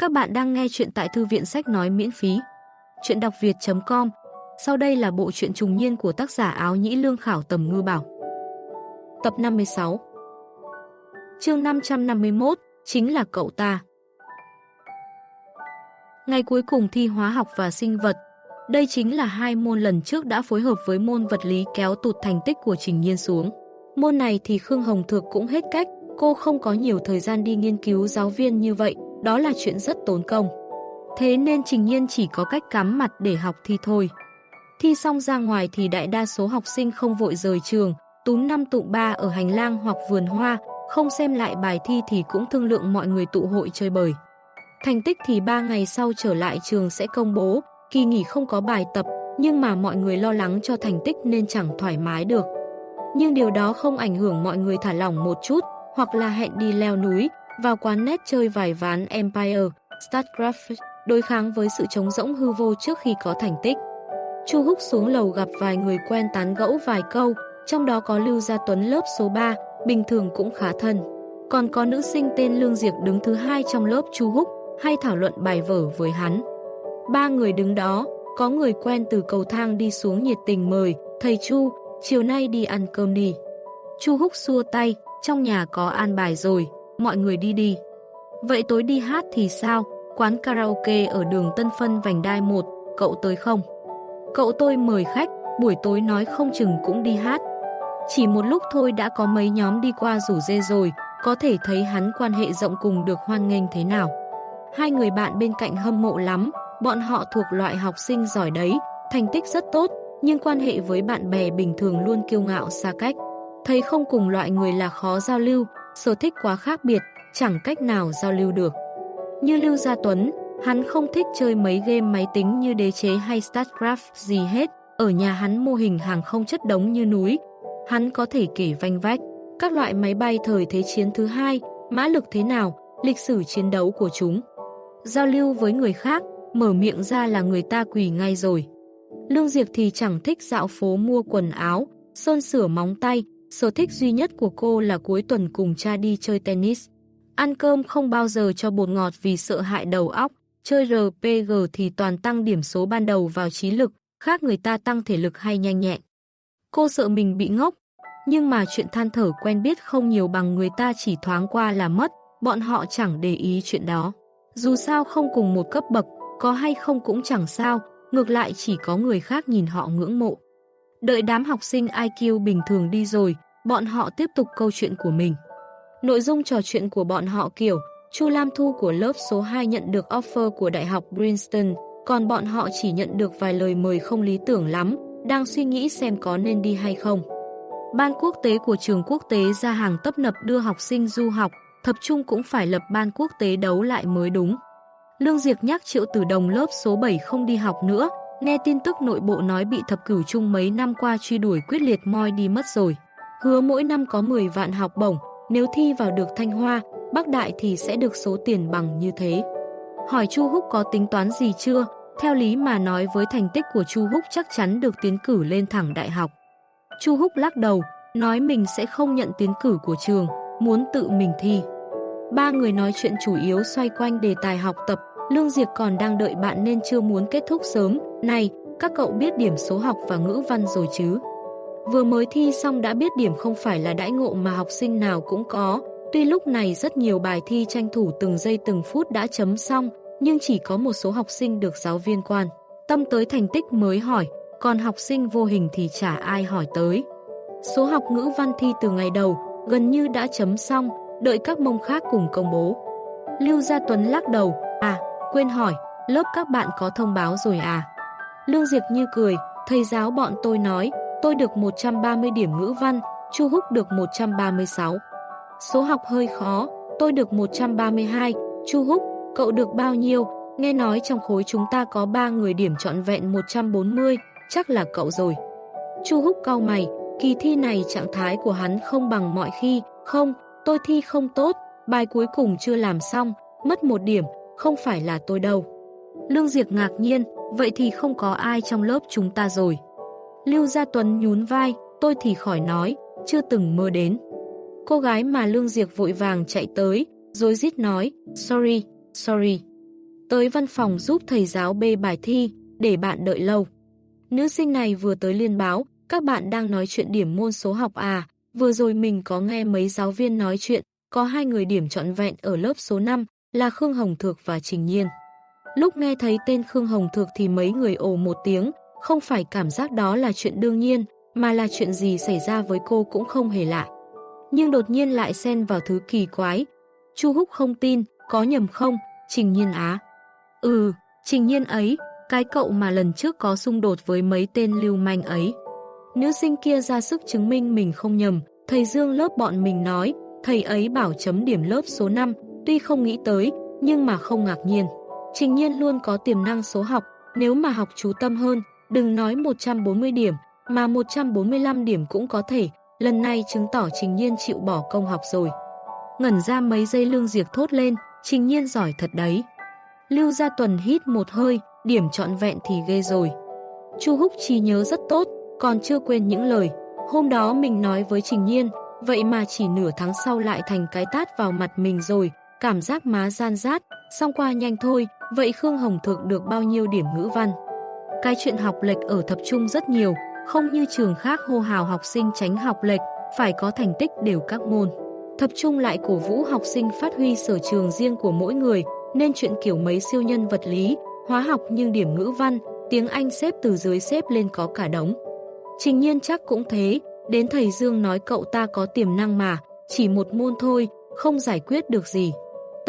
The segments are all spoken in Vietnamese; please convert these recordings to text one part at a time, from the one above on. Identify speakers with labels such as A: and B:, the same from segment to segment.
A: Các bạn đang nghe chuyện tại thư viện sách nói miễn phí. Chuyện đọc việt.com Sau đây là bộ truyện trùng niên của tác giả áo nhĩ lương khảo tầm ngư bảo. Tập 56 Chương 551 Chính là cậu ta Ngày cuối cùng thi hóa học và sinh vật Đây chính là hai môn lần trước đã phối hợp với môn vật lý kéo tụt thành tích của Trình Nhiên xuống. Môn này thì Khương Hồng Thược cũng hết cách, cô không có nhiều thời gian đi nghiên cứu giáo viên như vậy, đó là chuyện rất tốn công. Thế nên Trình Nhiên chỉ có cách cắm mặt để học thi thôi. Thi xong ra ngoài thì đại đa số học sinh không vội rời trường, túm năm tụng ba ở hành lang hoặc vườn hoa, không xem lại bài thi thì cũng thương lượng mọi người tụ hội chơi bời. Thành tích thì 3 ngày sau trở lại trường sẽ công bố, kỳ nghỉ không có bài tập, nhưng mà mọi người lo lắng cho thành tích nên chẳng thoải mái được. Nhưng điều đó không ảnh hưởng mọi người thả lỏng một chút, hoặc là hẹn đi leo núi, vào quán nét chơi vài ván Empire, StarCraft, đối kháng với sự trống rỗng hư vô trước khi có thành tích. Chu Húc xuống lầu gặp vài người quen tán gẫu vài câu, trong đó có Lưu Gia Tuấn lớp số 3, bình thường cũng khá thân. Còn có nữ sinh tên Lương Diệp đứng thứ hai trong lớp Chu Húc, hay thảo luận bài vở với hắn. Ba người đứng đó, có người quen từ cầu thang đi xuống nhiệt tình mời, thầy Chu, chiều nay đi ăn cơm đi. Chu Húc xua tay, trong nhà có an bài rồi, mọi người đi đi. Vậy tối đi hát thì sao? Quán karaoke ở đường Tân Phân Vành Đai 1, cậu tới không? Cậu tôi mời khách, buổi tối nói không chừng cũng đi hát. Chỉ một lúc thôi đã có mấy nhóm đi qua rủ dê rồi, có thể thấy hắn quan hệ rộng cùng được hoan nghênh thế nào. Hai người bạn bên cạnh hâm mộ lắm, bọn họ thuộc loại học sinh giỏi đấy, thành tích rất tốt, nhưng quan hệ với bạn bè bình thường luôn kiêu ngạo xa cách. Thấy không cùng loại người là khó giao lưu, sở thích quá khác biệt, chẳng cách nào giao lưu được. Như Lưu Gia Tuấn, hắn không thích chơi mấy game máy tính như đế chế hay StarCraft gì hết, ở nhà hắn mô hình hàng không chất đống như núi. Hắn có thể kể vanh vách, các loại máy bay thời Thế chiến thứ hai, mã lực thế nào, lịch sử chiến đấu của chúng. Giao lưu với người khác, mở miệng ra là người ta quỳ ngay rồi. Lương Diệp thì chẳng thích dạo phố mua quần áo, sơn sửa móng tay, Sở thích duy nhất của cô là cuối tuần cùng cha đi chơi tennis. Ăn cơm không bao giờ cho bột ngọt vì sợ hại đầu óc, chơi RPG thì toàn tăng điểm số ban đầu vào trí lực, khác người ta tăng thể lực hay nhanh nhẹn. Cô sợ mình bị ngốc, nhưng mà chuyện than thở quen biết không nhiều bằng người ta chỉ thoáng qua là mất, bọn họ chẳng để ý chuyện đó. Dù sao không cùng một cấp bậc, có hay không cũng chẳng sao, ngược lại chỉ có người khác nhìn họ ngưỡng mộ. Đợi đám học sinh IQ bình thường đi rồi, bọn họ tiếp tục câu chuyện của mình. Nội dung trò chuyện của bọn họ kiểu Chu Lam Thu của lớp số 2 nhận được offer của Đại học Princeton, còn bọn họ chỉ nhận được vài lời mời không lý tưởng lắm, đang suy nghĩ xem có nên đi hay không. Ban quốc tế của trường quốc tế ra hàng tấp nập đưa học sinh du học, thập trung cũng phải lập ban quốc tế đấu lại mới đúng. Lương Diệp nhắc Triệu Tử Đồng lớp số 7 không đi học nữa, Nghe tin tức nội bộ nói bị thập cửu chung mấy năm qua truy đuổi quyết liệt moi đi mất rồi. Hứa mỗi năm có 10 vạn học bổng, nếu thi vào được Thanh Hoa, Bắc Đại thì sẽ được số tiền bằng như thế. Hỏi Chu Húc có tính toán gì chưa? Theo lý mà nói với thành tích của Chu Húc chắc chắn được tiến cử lên thẳng đại học. Chu Húc lắc đầu, nói mình sẽ không nhận tiến cử của trường, muốn tự mình thi. Ba người nói chuyện chủ yếu xoay quanh đề tài học tập, Lương Diệp còn đang đợi bạn nên chưa muốn kết thúc sớm. Này, các cậu biết điểm số học và ngữ văn rồi chứ? Vừa mới thi xong đã biết điểm không phải là đãi ngộ mà học sinh nào cũng có. Tuy lúc này rất nhiều bài thi tranh thủ từng giây từng phút đã chấm xong, nhưng chỉ có một số học sinh được giáo viên quan. Tâm tới thành tích mới hỏi, còn học sinh vô hình thì chả ai hỏi tới. Số học ngữ văn thi từ ngày đầu, gần như đã chấm xong, đợi các mông khác cùng công bố. Lưu Gia Tuấn lắc đầu, à, Quên hỏi, lớp các bạn có thông báo rồi à? Lương Diệp như cười, thầy giáo bọn tôi nói, tôi được 130 điểm ngữ văn, Chu Húc được 136. Số học hơi khó, tôi được 132, Chu Húc, cậu được bao nhiêu? Nghe nói trong khối chúng ta có 3 người điểm trọn vẹn 140, chắc là cậu rồi. Chu Húc cau mày, kỳ thi này trạng thái của hắn không bằng mọi khi, không, tôi thi không tốt, bài cuối cùng chưa làm xong, mất một điểm, không phải là tôi đâu. Lương Diệp ngạc nhiên, vậy thì không có ai trong lớp chúng ta rồi. Lưu Gia Tuấn nhún vai, tôi thì khỏi nói, chưa từng mơ đến. Cô gái mà Lương Diệp vội vàng chạy tới, rồi rít nói, sorry, sorry. tới văn phòng giúp thầy giáo bê bài thi, để bạn đợi lâu. Nữ sinh này vừa tới liên báo, các bạn đang nói chuyện điểm môn số học à, vừa rồi mình có nghe mấy giáo viên nói chuyện, có hai người điểm trọn vẹn ở lớp số 5 là Khương Hồng Thược và Trình Nhiên. Lúc nghe thấy tên Khương Hồng Thược thì mấy người ồ một tiếng, không phải cảm giác đó là chuyện đương nhiên, mà là chuyện gì xảy ra với cô cũng không hề lạ. Nhưng đột nhiên lại xen vào thứ kỳ quái. Chu Húc không tin, có nhầm không, Trình Nhiên á. Ừ, Trình Nhiên ấy, cái cậu mà lần trước có xung đột với mấy tên lưu manh ấy. Nữ sinh kia ra sức chứng minh mình không nhầm, thầy Dương lớp bọn mình nói, thầy ấy bảo chấm điểm lớp số 5, tuy không nghĩ tới, nhưng mà không ngạc nhiên. Trình nhiên luôn có tiềm năng số học, nếu mà học chú tâm hơn, đừng nói 140 điểm, mà 145 điểm cũng có thể, lần này chứng tỏ Trình Nhiên chịu bỏ công học rồi. Ngẩn ra mấy giây lương diệt thốt lên, Trình Nhiên giỏi thật đấy. Lưu Gia Tuần hít một hơi, điểm trọn vẹn thì ghê rồi. Chu Húc trí nhớ rất tốt, còn chưa quên những lời. Hôm đó mình nói với Trình Nhiên, vậy mà chỉ nửa tháng sau lại thành cái tát vào mặt mình rồi, cảm giác má gian rát, xong qua nhanh thôi, vậy Khương Hồng Thược được bao nhiêu điểm ngữ văn? Cái chuyện học lệch ở thập trung rất nhiều, không như trường khác hô hào học sinh tránh học lệch, phải có thành tích đều các môn. Thập trung lại cổ vũ học sinh phát huy sở trường riêng của mỗi người, nên chuyện kiểu mấy siêu nhân vật lý, hóa học nhưng điểm ngữ văn, tiếng Anh xếp từ dưới xếp lên có cả đống. Trình nhiên chắc cũng thế, đến thầy Dương nói cậu ta có tiềm năng mà, chỉ một môn thôi, không giải quyết được gì.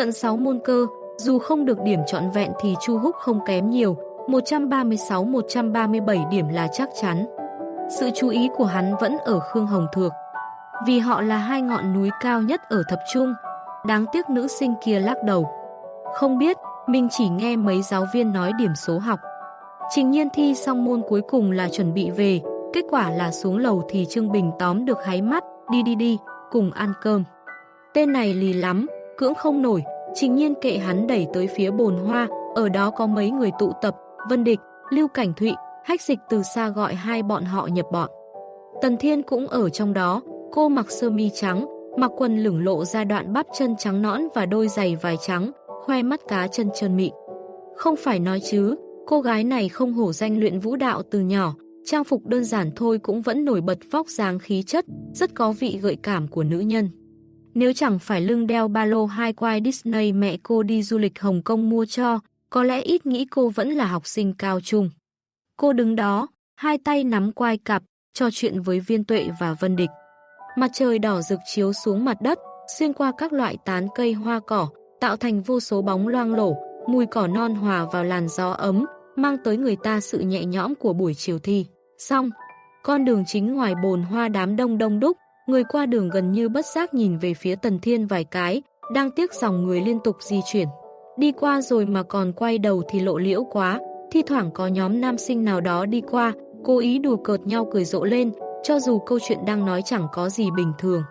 A: Tận 6 môn cơ, dù không được điểm trọn vẹn thì Chu Húc không kém nhiều, 136-137 điểm là chắc chắn. Sự chú ý của hắn vẫn ở Khương Hồng Thược. Vì họ là hai ngọn núi cao nhất ở thập trung. Đáng tiếc nữ sinh kia lắc đầu. Không biết, mình chỉ nghe mấy giáo viên nói điểm số học. Trình nhiên thi xong môn cuối cùng là chuẩn bị về, kết quả là xuống lầu thì Trương Bình tóm được háy mắt, đi đi đi, cùng ăn cơm. Tên này lì lắm, cưỡng không nổi, trình nhiên kệ hắn đẩy tới phía bồn hoa, ở đó có mấy người tụ tập, Vân Địch, Lưu Cảnh Thụy, hách dịch từ xa gọi hai bọn họ nhập bọn. Tần Thiên cũng ở trong đó, cô mặc sơ mi trắng, mặc quần lửng lộ ra đoạn bắp chân trắng nõn và đôi giày vải trắng, khoe mắt cá chân trơn mịn. Không phải nói chứ, cô gái này không hổ danh luyện vũ đạo từ nhỏ, trang phục đơn giản thôi cũng vẫn nổi bật vóc dáng khí chất, rất có vị gợi cảm của nữ nhân. Nếu chẳng phải lưng đeo ba lô hai quai Disney mẹ cô đi du lịch Hồng Kông mua cho, có lẽ ít nghĩ cô vẫn là học sinh cao trung. Cô đứng đó, hai tay nắm quai cặp, trò chuyện với viên tuệ và vân địch. Mặt trời đỏ rực chiếu xuống mặt đất, xuyên qua các loại tán cây hoa cỏ, tạo thành vô số bóng loang lổ, mùi cỏ non hòa vào làn gió ấm, mang tới người ta sự nhẹ nhõm của buổi chiều thi. Xong, con đường chính ngoài bồn hoa đám đông đông đúc, người qua đường gần như bất giác nhìn về phía Tần Thiên vài cái, đang tiếc dòng người liên tục di chuyển. Đi qua rồi mà còn quay đầu thì lộ liễu quá, thi thoảng có nhóm nam sinh nào đó đi qua, cố ý đùa cợt nhau cười rộ lên, cho dù câu chuyện đang nói chẳng có gì bình thường.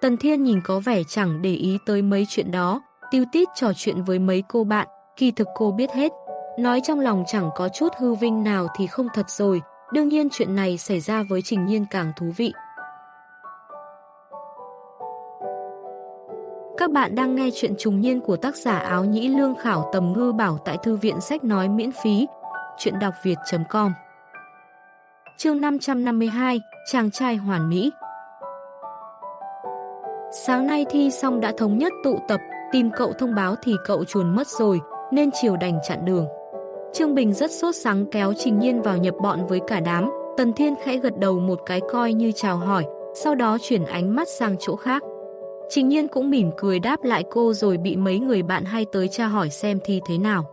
A: Tần Thiên nhìn có vẻ chẳng để ý tới mấy chuyện đó, tiêu tít trò chuyện với mấy cô bạn, kỳ thực cô biết hết. Nói trong lòng chẳng có chút hư vinh nào thì không thật rồi, đương nhiên chuyện này xảy ra với Trình Nhiên càng thú vị. Các bạn đang nghe chuyện trùng niên của tác giả áo nhĩ lương khảo tầm ngư bảo tại thư viện sách nói miễn phí. Chuyện đọc việt.com Chương 552 Chàng trai hoàn mỹ Sáng nay thi xong đã thống nhất tụ tập, tìm cậu thông báo thì cậu chuồn mất rồi, nên chiều đành chặn đường. Trương Bình rất sốt sắng kéo Trình Nhiên vào nhập bọn với cả đám, Tần Thiên khẽ gật đầu một cái coi như chào hỏi, sau đó chuyển ánh mắt sang chỗ khác. Trình nhiên cũng mỉm cười đáp lại cô rồi bị mấy người bạn hay tới tra hỏi xem thi thế nào.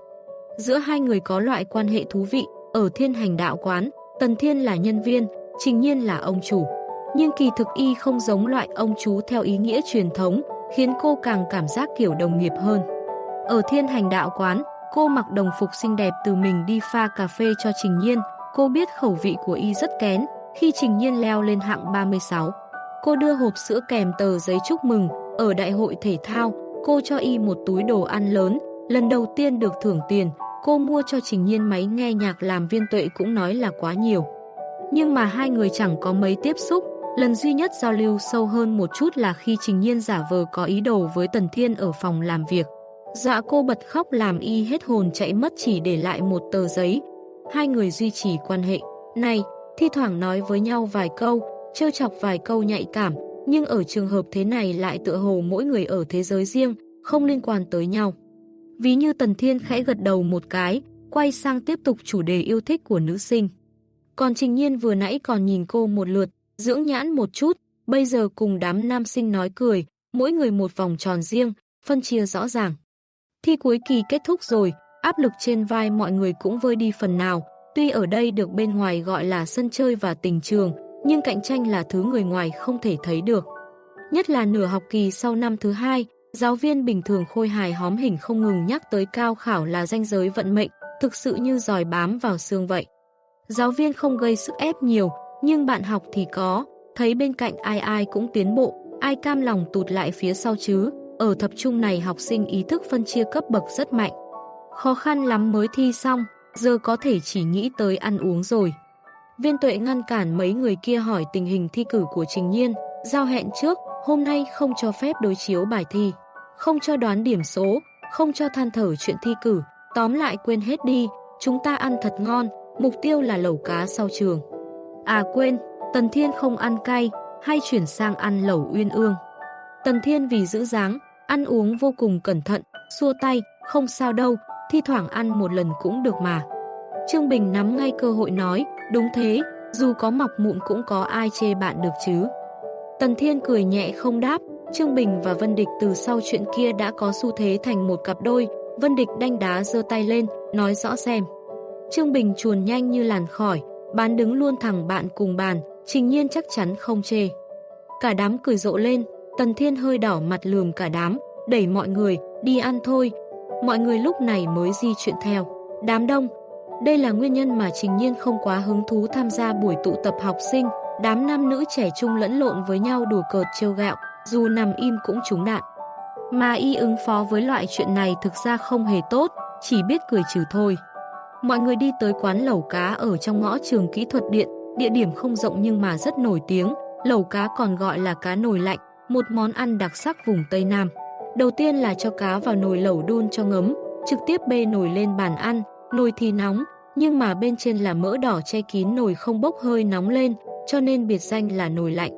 A: Giữa hai người có loại quan hệ thú vị, ở thiên hành đạo quán, Tần Thiên là nhân viên, Trình nhiên là ông chủ. Nhưng kỳ thực y không giống loại ông chú theo ý nghĩa truyền thống, khiến cô càng cảm giác kiểu đồng nghiệp hơn. Ở thiên hành đạo quán, cô mặc đồng phục xinh đẹp từ mình đi pha cà phê cho Trình Nhiên, cô biết khẩu vị của y rất kén, khi Trình Nhiên leo lên hạng 36. Cô đưa hộp sữa kèm tờ giấy chúc mừng, ở đại hội thể thao, cô cho y một túi đồ ăn lớn, lần đầu tiên được thưởng tiền, cô mua cho Trình Nhiên máy nghe nhạc làm viên tuệ cũng nói là quá nhiều. Nhưng mà hai người chẳng có mấy tiếp xúc, lần duy nhất giao lưu sâu hơn một chút là khi Trình Nhiên giả vờ có ý đồ với Tần Thiên ở phòng làm việc. Dạ cô bật khóc làm y hết hồn chạy mất chỉ để lại một tờ giấy. Hai người duy trì quan hệ. Này, thi thoảng nói với nhau vài câu, trêu chọc vài câu nhạy cảm, nhưng ở trường hợp thế này lại tựa hồ mỗi người ở thế giới riêng, không liên quan tới nhau. Ví như Tần Thiên khẽ gật đầu một cái, quay sang tiếp tục chủ đề yêu thích của nữ sinh. Còn Trình Nhiên vừa nãy còn nhìn cô một lượt, dưỡng nhãn một chút, bây giờ cùng đám nam sinh nói cười, mỗi người một vòng tròn riêng, phân chia rõ ràng. Thi cuối kỳ kết thúc rồi, áp lực trên vai mọi người cũng vơi đi phần nào, tuy ở đây được bên ngoài gọi là sân chơi và tình trường, nhưng cạnh tranh là thứ người ngoài không thể thấy được. Nhất là nửa học kỳ sau năm thứ hai, giáo viên bình thường khôi hài hóm hình không ngừng nhắc tới cao khảo là danh giới vận mệnh, thực sự như giỏi bám vào xương vậy. Giáo viên không gây sức ép nhiều, nhưng bạn học thì có, thấy bên cạnh ai ai cũng tiến bộ, ai cam lòng tụt lại phía sau chứ. Ở thập trung này học sinh ý thức phân chia cấp bậc rất mạnh. Khó khăn lắm mới thi xong, giờ có thể chỉ nghĩ tới ăn uống rồi. Viên tuệ ngăn cản mấy người kia hỏi tình hình thi cử của Trình Nhiên, giao hẹn trước, hôm nay không cho phép đối chiếu bài thi, không cho đoán điểm số, không cho than thở chuyện thi cử, tóm lại quên hết đi, chúng ta ăn thật ngon, mục tiêu là lẩu cá sau trường. À quên, Tần Thiên không ăn cay, hay chuyển sang ăn lẩu uyên ương. Tần Thiên vì giữ dáng, ăn uống vô cùng cẩn thận, xua tay, không sao đâu, thi thoảng ăn một lần cũng được mà. Trương Bình nắm ngay cơ hội nói, đúng thế, dù có mọc mụn cũng có ai chê bạn được chứ. Tần Thiên cười nhẹ không đáp, Trương Bình và Vân Địch từ sau chuyện kia đã có xu thế thành một cặp đôi, Vân Địch đanh đá giơ tay lên, nói rõ xem. Trương Bình chuồn nhanh như làn khỏi, bán đứng luôn thẳng bạn cùng bàn, trình nhiên chắc chắn không chê. Cả đám cười rộ lên, Tần Thiên hơi đỏ mặt lườm cả đám, đẩy mọi người, đi ăn thôi. Mọi người lúc này mới di chuyện theo. Đám đông, đây là nguyên nhân mà Trình Nhiên không quá hứng thú tham gia buổi tụ tập học sinh, đám nam nữ trẻ trung lẫn lộn với nhau đùa cợt trêu gạo, dù nằm im cũng trúng đạn. Mà y ứng phó với loại chuyện này thực ra không hề tốt, chỉ biết cười trừ thôi. Mọi người đi tới quán lẩu cá ở trong ngõ trường kỹ thuật điện, địa điểm không rộng nhưng mà rất nổi tiếng, lẩu cá còn gọi là cá nồi lạnh, một món ăn đặc sắc vùng Tây Nam. Đầu tiên là cho cá vào nồi lẩu đun cho ngấm, trực tiếp bê nồi lên bàn ăn, nồi thì nóng, nhưng mà bên trên là mỡ đỏ che kín nồi không bốc hơi nóng lên, cho nên biệt danh là nồi lạnh.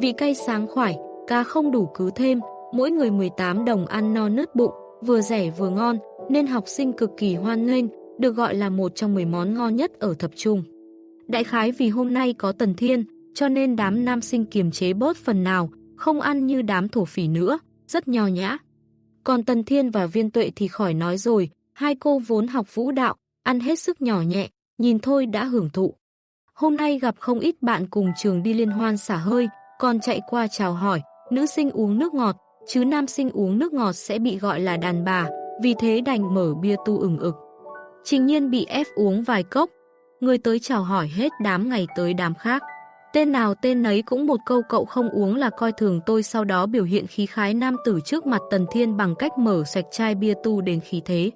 A: Vị cay sáng khoải, cá không đủ cứ thêm, mỗi người 18 đồng ăn no nứt bụng, vừa rẻ vừa ngon, nên học sinh cực kỳ hoan nghênh, được gọi là một trong 10 món ngon nhất ở thập trung. Đại khái vì hôm nay có Tần Thiên, cho nên đám nam sinh kiềm chế bớt phần nào, không ăn như đám thổ phỉ nữa, rất nho nhã. Còn Tần Thiên và Viên Tuệ thì khỏi nói rồi, hai cô vốn học vũ đạo, ăn hết sức nhỏ nhẹ, nhìn thôi đã hưởng thụ. Hôm nay gặp không ít bạn cùng trường đi liên hoan xả hơi, còn chạy qua chào hỏi, nữ sinh uống nước ngọt, chứ nam sinh uống nước ngọt sẽ bị gọi là đàn bà, vì thế đành mở bia tu ửng ực. Trình nhiên bị ép uống vài cốc, người tới chào hỏi hết đám ngày tới đám khác. Tên nào tên nấy cũng một câu cậu không uống là coi thường tôi sau đó biểu hiện khí khái nam tử trước mặt Tần Thiên bằng cách mở sạch chai bia tu đến khí thế.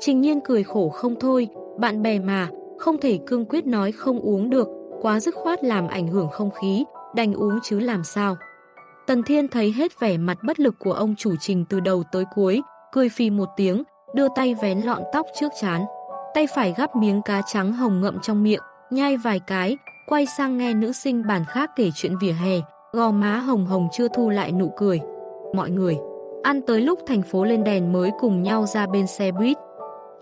A: Trình nhiên cười khổ không thôi, bạn bè mà, không thể cương quyết nói không uống được, quá dứt khoát làm ảnh hưởng không khí, đành uống chứ làm sao. Tần Thiên thấy hết vẻ mặt bất lực của ông chủ trình từ đầu tới cuối, cười phì một tiếng, đưa tay vén lọn tóc trước chán. Tay phải gắp miếng cá trắng hồng ngậm trong miệng, nhai vài cái, quay sang nghe nữ sinh bàn khác kể chuyện vỉa hè, gò má hồng hồng chưa thu lại nụ cười. Mọi người, ăn tới lúc thành phố lên đèn mới cùng nhau ra bên xe buýt.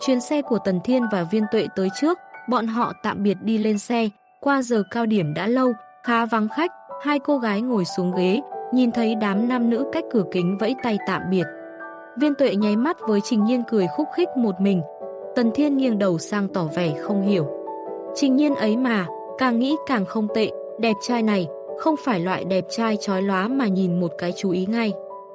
A: Chuyến xe của Tần Thiên và Viên Tuệ tới trước, bọn họ tạm biệt đi lên xe, qua giờ cao điểm đã lâu, khá vắng khách, hai cô gái ngồi xuống ghế, nhìn thấy đám nam nữ cách cửa kính vẫy tay tạm biệt. Viên Tuệ nháy mắt với Trình Nhiên cười khúc khích một mình, Tần Thiên nghiêng đầu sang tỏ vẻ không hiểu. Trình Nhiên ấy mà, Càng nghĩ càng không tệ, đẹp trai này không phải loại đẹp trai trói lóa mà nhìn một cái chú ý ngay.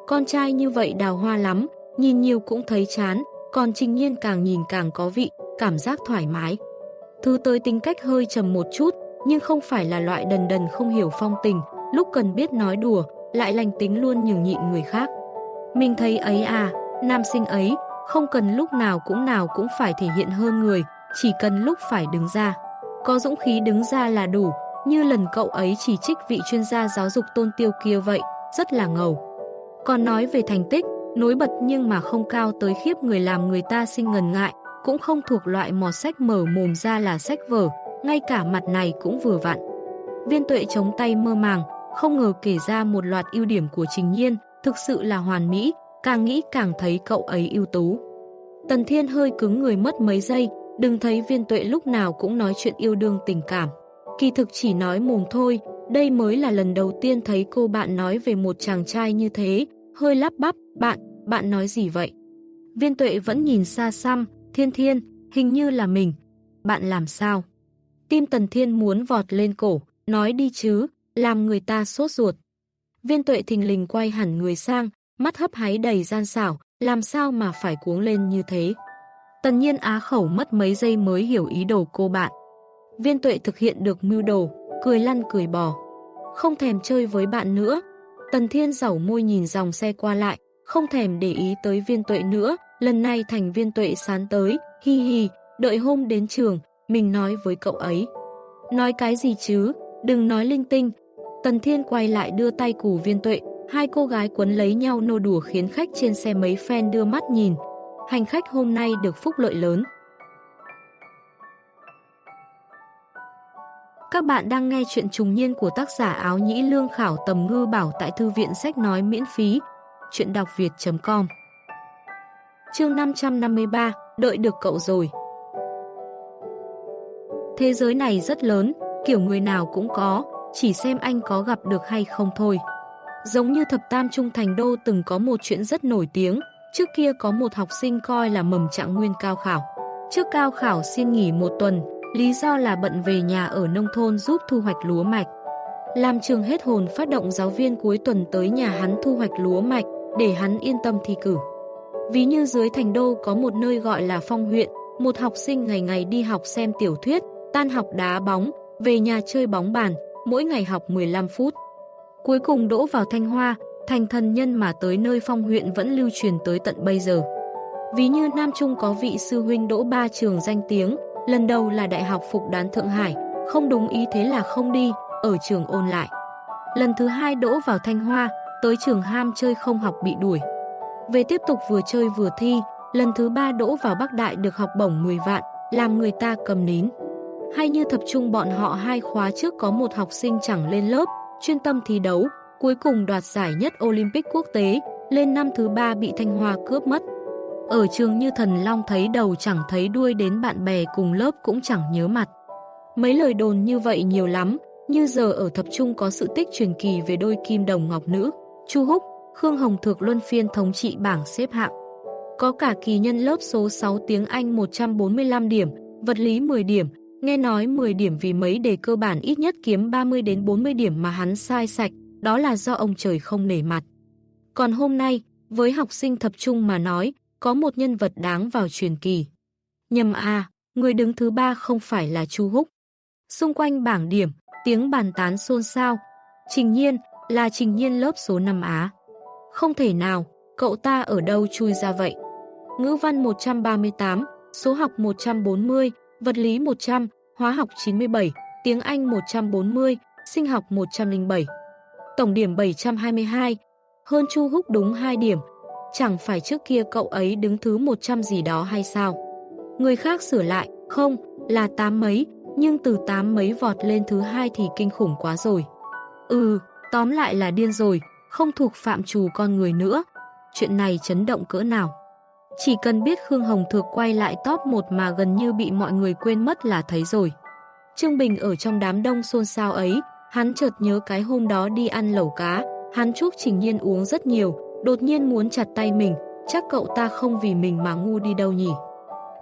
A: Con trai như vậy đào hoa lắm, nhìn nhiều cũng thấy chán, còn Trình Nhiên càng nhìn càng có vị, cảm giác thoải mái. Thứ tới tính cách hơi trầm một chút, nhưng không phải là loại đần đần không hiểu phong tình, lúc cần biết nói đùa, lại lành tính luôn nhường nhịn người khác. Mình thấy ấy à, nam sinh ấy, không cần lúc nào cũng nào cũng phải thể hiện hơn người, chỉ cần lúc phải đứng ra. Có dũng khí đứng ra là đủ, như lần cậu ấy chỉ trích vị chuyên gia giáo dục tôn tiêu kia vậy, rất là ngầu. Còn nói về thành tích, nối bật nhưng mà không cao tới khiếp người làm người ta sinh ngần ngại, cũng không thuộc loại mò sách mở mồm ra là sách vở, ngay cả mặt này cũng vừa vặn. Viên tuệ chống tay mơ màng, không ngờ kể ra một loạt ưu điểm của Trình Nhiên, thực sự là hoàn mỹ, càng nghĩ càng thấy cậu ấy ưu tú. Tần Thiên hơi cứng người mất mấy giây, đừng thấy viên tuệ lúc nào cũng nói chuyện yêu đương tình cảm. Kỳ thực chỉ nói mồm thôi, đây mới là lần đầu tiên thấy cô bạn nói về một chàng trai như thế, hơi lắp bắp, bạn, bạn nói gì vậy? Viên tuệ vẫn nhìn xa xăm, thiên thiên, hình như là mình. Bạn làm sao? Tim tần thiên muốn vọt lên cổ, nói đi chứ, làm người ta sốt ruột. Viên tuệ thình lình quay hẳn người sang, mắt hấp háy đầy gian xảo, làm sao mà phải cuống lên như thế. Tần nhiên á khẩu mất mấy giây mới hiểu ý đồ cô bạn. Viên tuệ thực hiện được mưu đồ, cười lăn cười bò. Không thèm chơi với bạn nữa. Tần thiên giảo môi nhìn dòng xe qua lại, không thèm để ý tới viên tuệ nữa, lần này thành viên tuệ sán tới, hi hi, đợi hôm đến trường, mình nói với cậu ấy. Nói cái gì chứ, đừng nói linh tinh. Tần Thiên quay lại đưa tay củ viên tuệ, hai cô gái quấn lấy nhau nô đùa khiến khách trên xe mấy fan đưa mắt nhìn. Hành khách hôm nay được phúc lợi lớn. Các bạn đang nghe chuyện trùng niên của tác giả áo nhĩ lương khảo tầm ngư bảo tại thư viện sách nói miễn phí. Chuyện đọc việt.com Chương 553 Đợi được cậu rồi Thế giới này rất lớn, kiểu người nào cũng có, chỉ xem anh có gặp được hay không thôi. Giống như thập tam trung thành đô từng có một chuyện rất nổi tiếng, trước kia có một học sinh coi là mầm trạng nguyên cao khảo. Trước cao khảo xin nghỉ một tuần, lý do là bận về nhà ở nông thôn giúp thu hoạch lúa mạch. Làm trường hết hồn phát động giáo viên cuối tuần tới nhà hắn thu hoạch lúa mạch để hắn yên tâm thi cử. Ví như dưới thành đô có một nơi gọi là phong huyện, một học sinh ngày ngày đi học xem tiểu thuyết, tan học đá bóng, về nhà chơi bóng bàn, mỗi ngày học 15 phút. Cuối cùng đỗ vào Thanh Hoa, thành thần nhân mà tới nơi phong huyện vẫn lưu truyền tới tận bây giờ. Ví như Nam Trung có vị sư huynh đỗ ba trường danh tiếng, lần đầu là Đại học Phục đán Thượng Hải, không đúng ý thế là không đi, ở trường ôn lại. Lần thứ hai đỗ vào Thanh Hoa, tới trường ham chơi không học bị đuổi. Về tiếp tục vừa chơi vừa thi, lần thứ ba đỗ vào Bắc Đại được học bổng 10 vạn, làm người ta cầm nín hay như tập trung bọn họ hai khóa trước có một học sinh chẳng lên lớp, chuyên tâm thi đấu, cuối cùng đoạt giải nhất Olympic quốc tế, lên năm thứ ba bị Thanh Hoa cướp mất. Ở trường như thần long thấy đầu chẳng thấy đuôi đến bạn bè cùng lớp cũng chẳng nhớ mặt. Mấy lời đồn như vậy nhiều lắm, như giờ ở thập trung có sự tích truyền kỳ về đôi kim đồng ngọc nữ, Chu Húc, Khương Hồng Thược luân phiên thống trị bảng xếp hạng. Có cả kỳ nhân lớp số 6 tiếng Anh 145 điểm, vật lý 10 điểm, Nghe nói 10 điểm vì mấy đề cơ bản ít nhất kiếm 30 đến 40 điểm mà hắn sai sạch, đó là do ông trời không nể mặt. Còn hôm nay, với học sinh tập trung mà nói, có một nhân vật đáng vào truyền kỳ. Nhầm a, người đứng thứ ba không phải là Chu Húc. Xung quanh bảng điểm, tiếng bàn tán xôn xao. Trình Nhiên là Trình Nhiên lớp số 5 Á. Không thể nào, cậu ta ở đâu chui ra vậy? Ngữ văn 138, số học 140, vật lý 100, hóa học 97, tiếng Anh 140, sinh học 107. Tổng điểm 722, hơn Chu Húc đúng 2 điểm. Chẳng phải trước kia cậu ấy đứng thứ 100 gì đó hay sao? Người khác sửa lại, không, là tám mấy, nhưng từ tám mấy vọt lên thứ hai thì kinh khủng quá rồi. Ừ, tóm lại là điên rồi, không thuộc phạm trù con người nữa. Chuyện này chấn động cỡ nào? Chỉ cần biết Khương Hồng Thược quay lại top 1 mà gần như bị mọi người quên mất là thấy rồi. Trương Bình ở trong đám đông xôn xao ấy, hắn chợt nhớ cái hôm đó đi ăn lẩu cá, hắn chúc Trình Nhiên uống rất nhiều, đột nhiên muốn chặt tay mình, chắc cậu ta không vì mình mà ngu đi đâu nhỉ.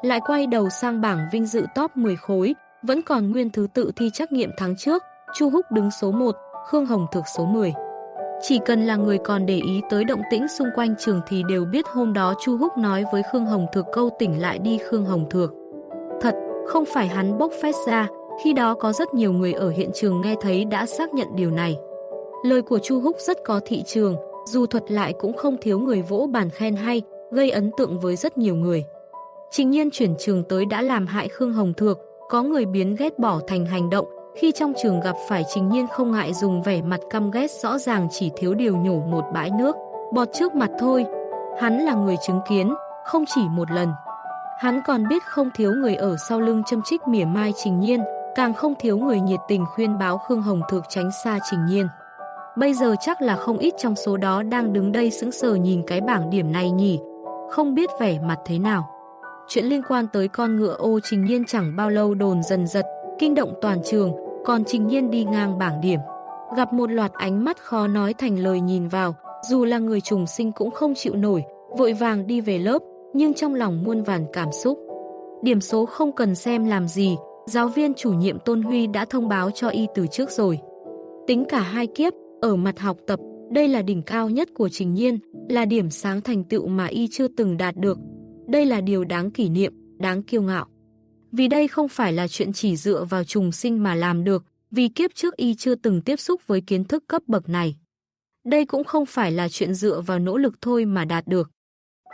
A: Lại quay đầu sang bảng vinh dự top 10 khối, vẫn còn nguyên thứ tự thi trắc nghiệm tháng trước, Chu Húc đứng số 1, Khương Hồng thực số 10. Chỉ cần là người còn để ý tới động tĩnh xung quanh trường thì đều biết hôm đó Chu Húc nói với Khương Hồng Thược câu tỉnh lại đi Khương Hồng Thược. Thật, không phải hắn bốc phét ra, khi đó có rất nhiều người ở hiện trường nghe thấy đã xác nhận điều này. Lời của Chu Húc rất có thị trường, dù thuật lại cũng không thiếu người vỗ bàn khen hay, gây ấn tượng với rất nhiều người. Trình nhiên chuyển trường tới đã làm hại Khương Hồng Thược, có người biến ghét bỏ thành hành động, khi trong trường gặp phải Trình Nhiên không ngại dùng vẻ mặt căm ghét rõ ràng chỉ thiếu điều nhổ một bãi nước, bọt trước mặt thôi. Hắn là người chứng kiến, không chỉ một lần. Hắn còn biết không thiếu người ở sau lưng châm trích mỉa mai Trình Nhiên, càng không thiếu người nhiệt tình khuyên báo Khương Hồng Thược tránh xa Trình Nhiên. Bây giờ chắc là không ít trong số đó đang đứng đây sững sờ nhìn cái bảng điểm này nhỉ, không biết vẻ mặt thế nào. Chuyện liên quan tới con ngựa ô Trình Nhiên chẳng bao lâu đồn dần giật, kinh động toàn trường, còn Trình Nhiên đi ngang bảng điểm. Gặp một loạt ánh mắt khó nói thành lời nhìn vào, dù là người trùng sinh cũng không chịu nổi, vội vàng đi về lớp, nhưng trong lòng muôn vàn cảm xúc. Điểm số không cần xem làm gì, giáo viên chủ nhiệm Tôn Huy đã thông báo cho y từ trước rồi. Tính cả hai kiếp, ở mặt học tập, đây là đỉnh cao nhất của Trình Nhiên, là điểm sáng thành tựu mà y chưa từng đạt được. Đây là điều đáng kỷ niệm, đáng kiêu ngạo. Vì đây không phải là chuyện chỉ dựa vào trùng sinh mà làm được, vì kiếp trước y chưa từng tiếp xúc với kiến thức cấp bậc này. Đây cũng không phải là chuyện dựa vào nỗ lực thôi mà đạt được.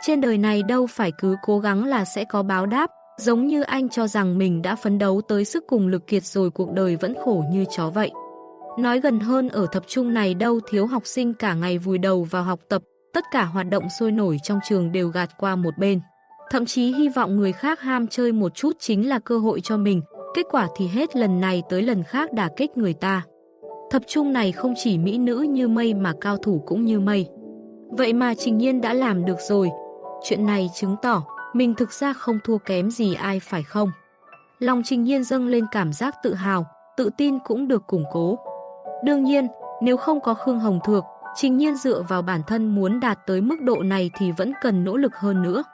A: Trên đời này đâu phải cứ cố gắng là sẽ có báo đáp, giống như anh cho rằng mình đã phấn đấu tới sức cùng lực kiệt rồi cuộc đời vẫn khổ như chó vậy. Nói gần hơn ở thập trung này đâu thiếu học sinh cả ngày vùi đầu vào học tập, tất cả hoạt động sôi nổi trong trường đều gạt qua một bên. Thậm chí hy vọng người khác ham chơi một chút chính là cơ hội cho mình, kết quả thì hết lần này tới lần khác đả kích người ta. Thập trung này không chỉ mỹ nữ như mây mà cao thủ cũng như mây. Vậy mà Trình Nhiên đã làm được rồi. Chuyện này chứng tỏ mình thực ra không thua kém gì ai phải không? Lòng Trình Nhiên dâng lên cảm giác tự hào, tự tin cũng được củng cố. Đương nhiên, nếu không có Khương Hồng Thược, Trình Nhiên dựa vào bản thân muốn đạt tới mức độ này thì vẫn cần nỗ lực hơn nữa.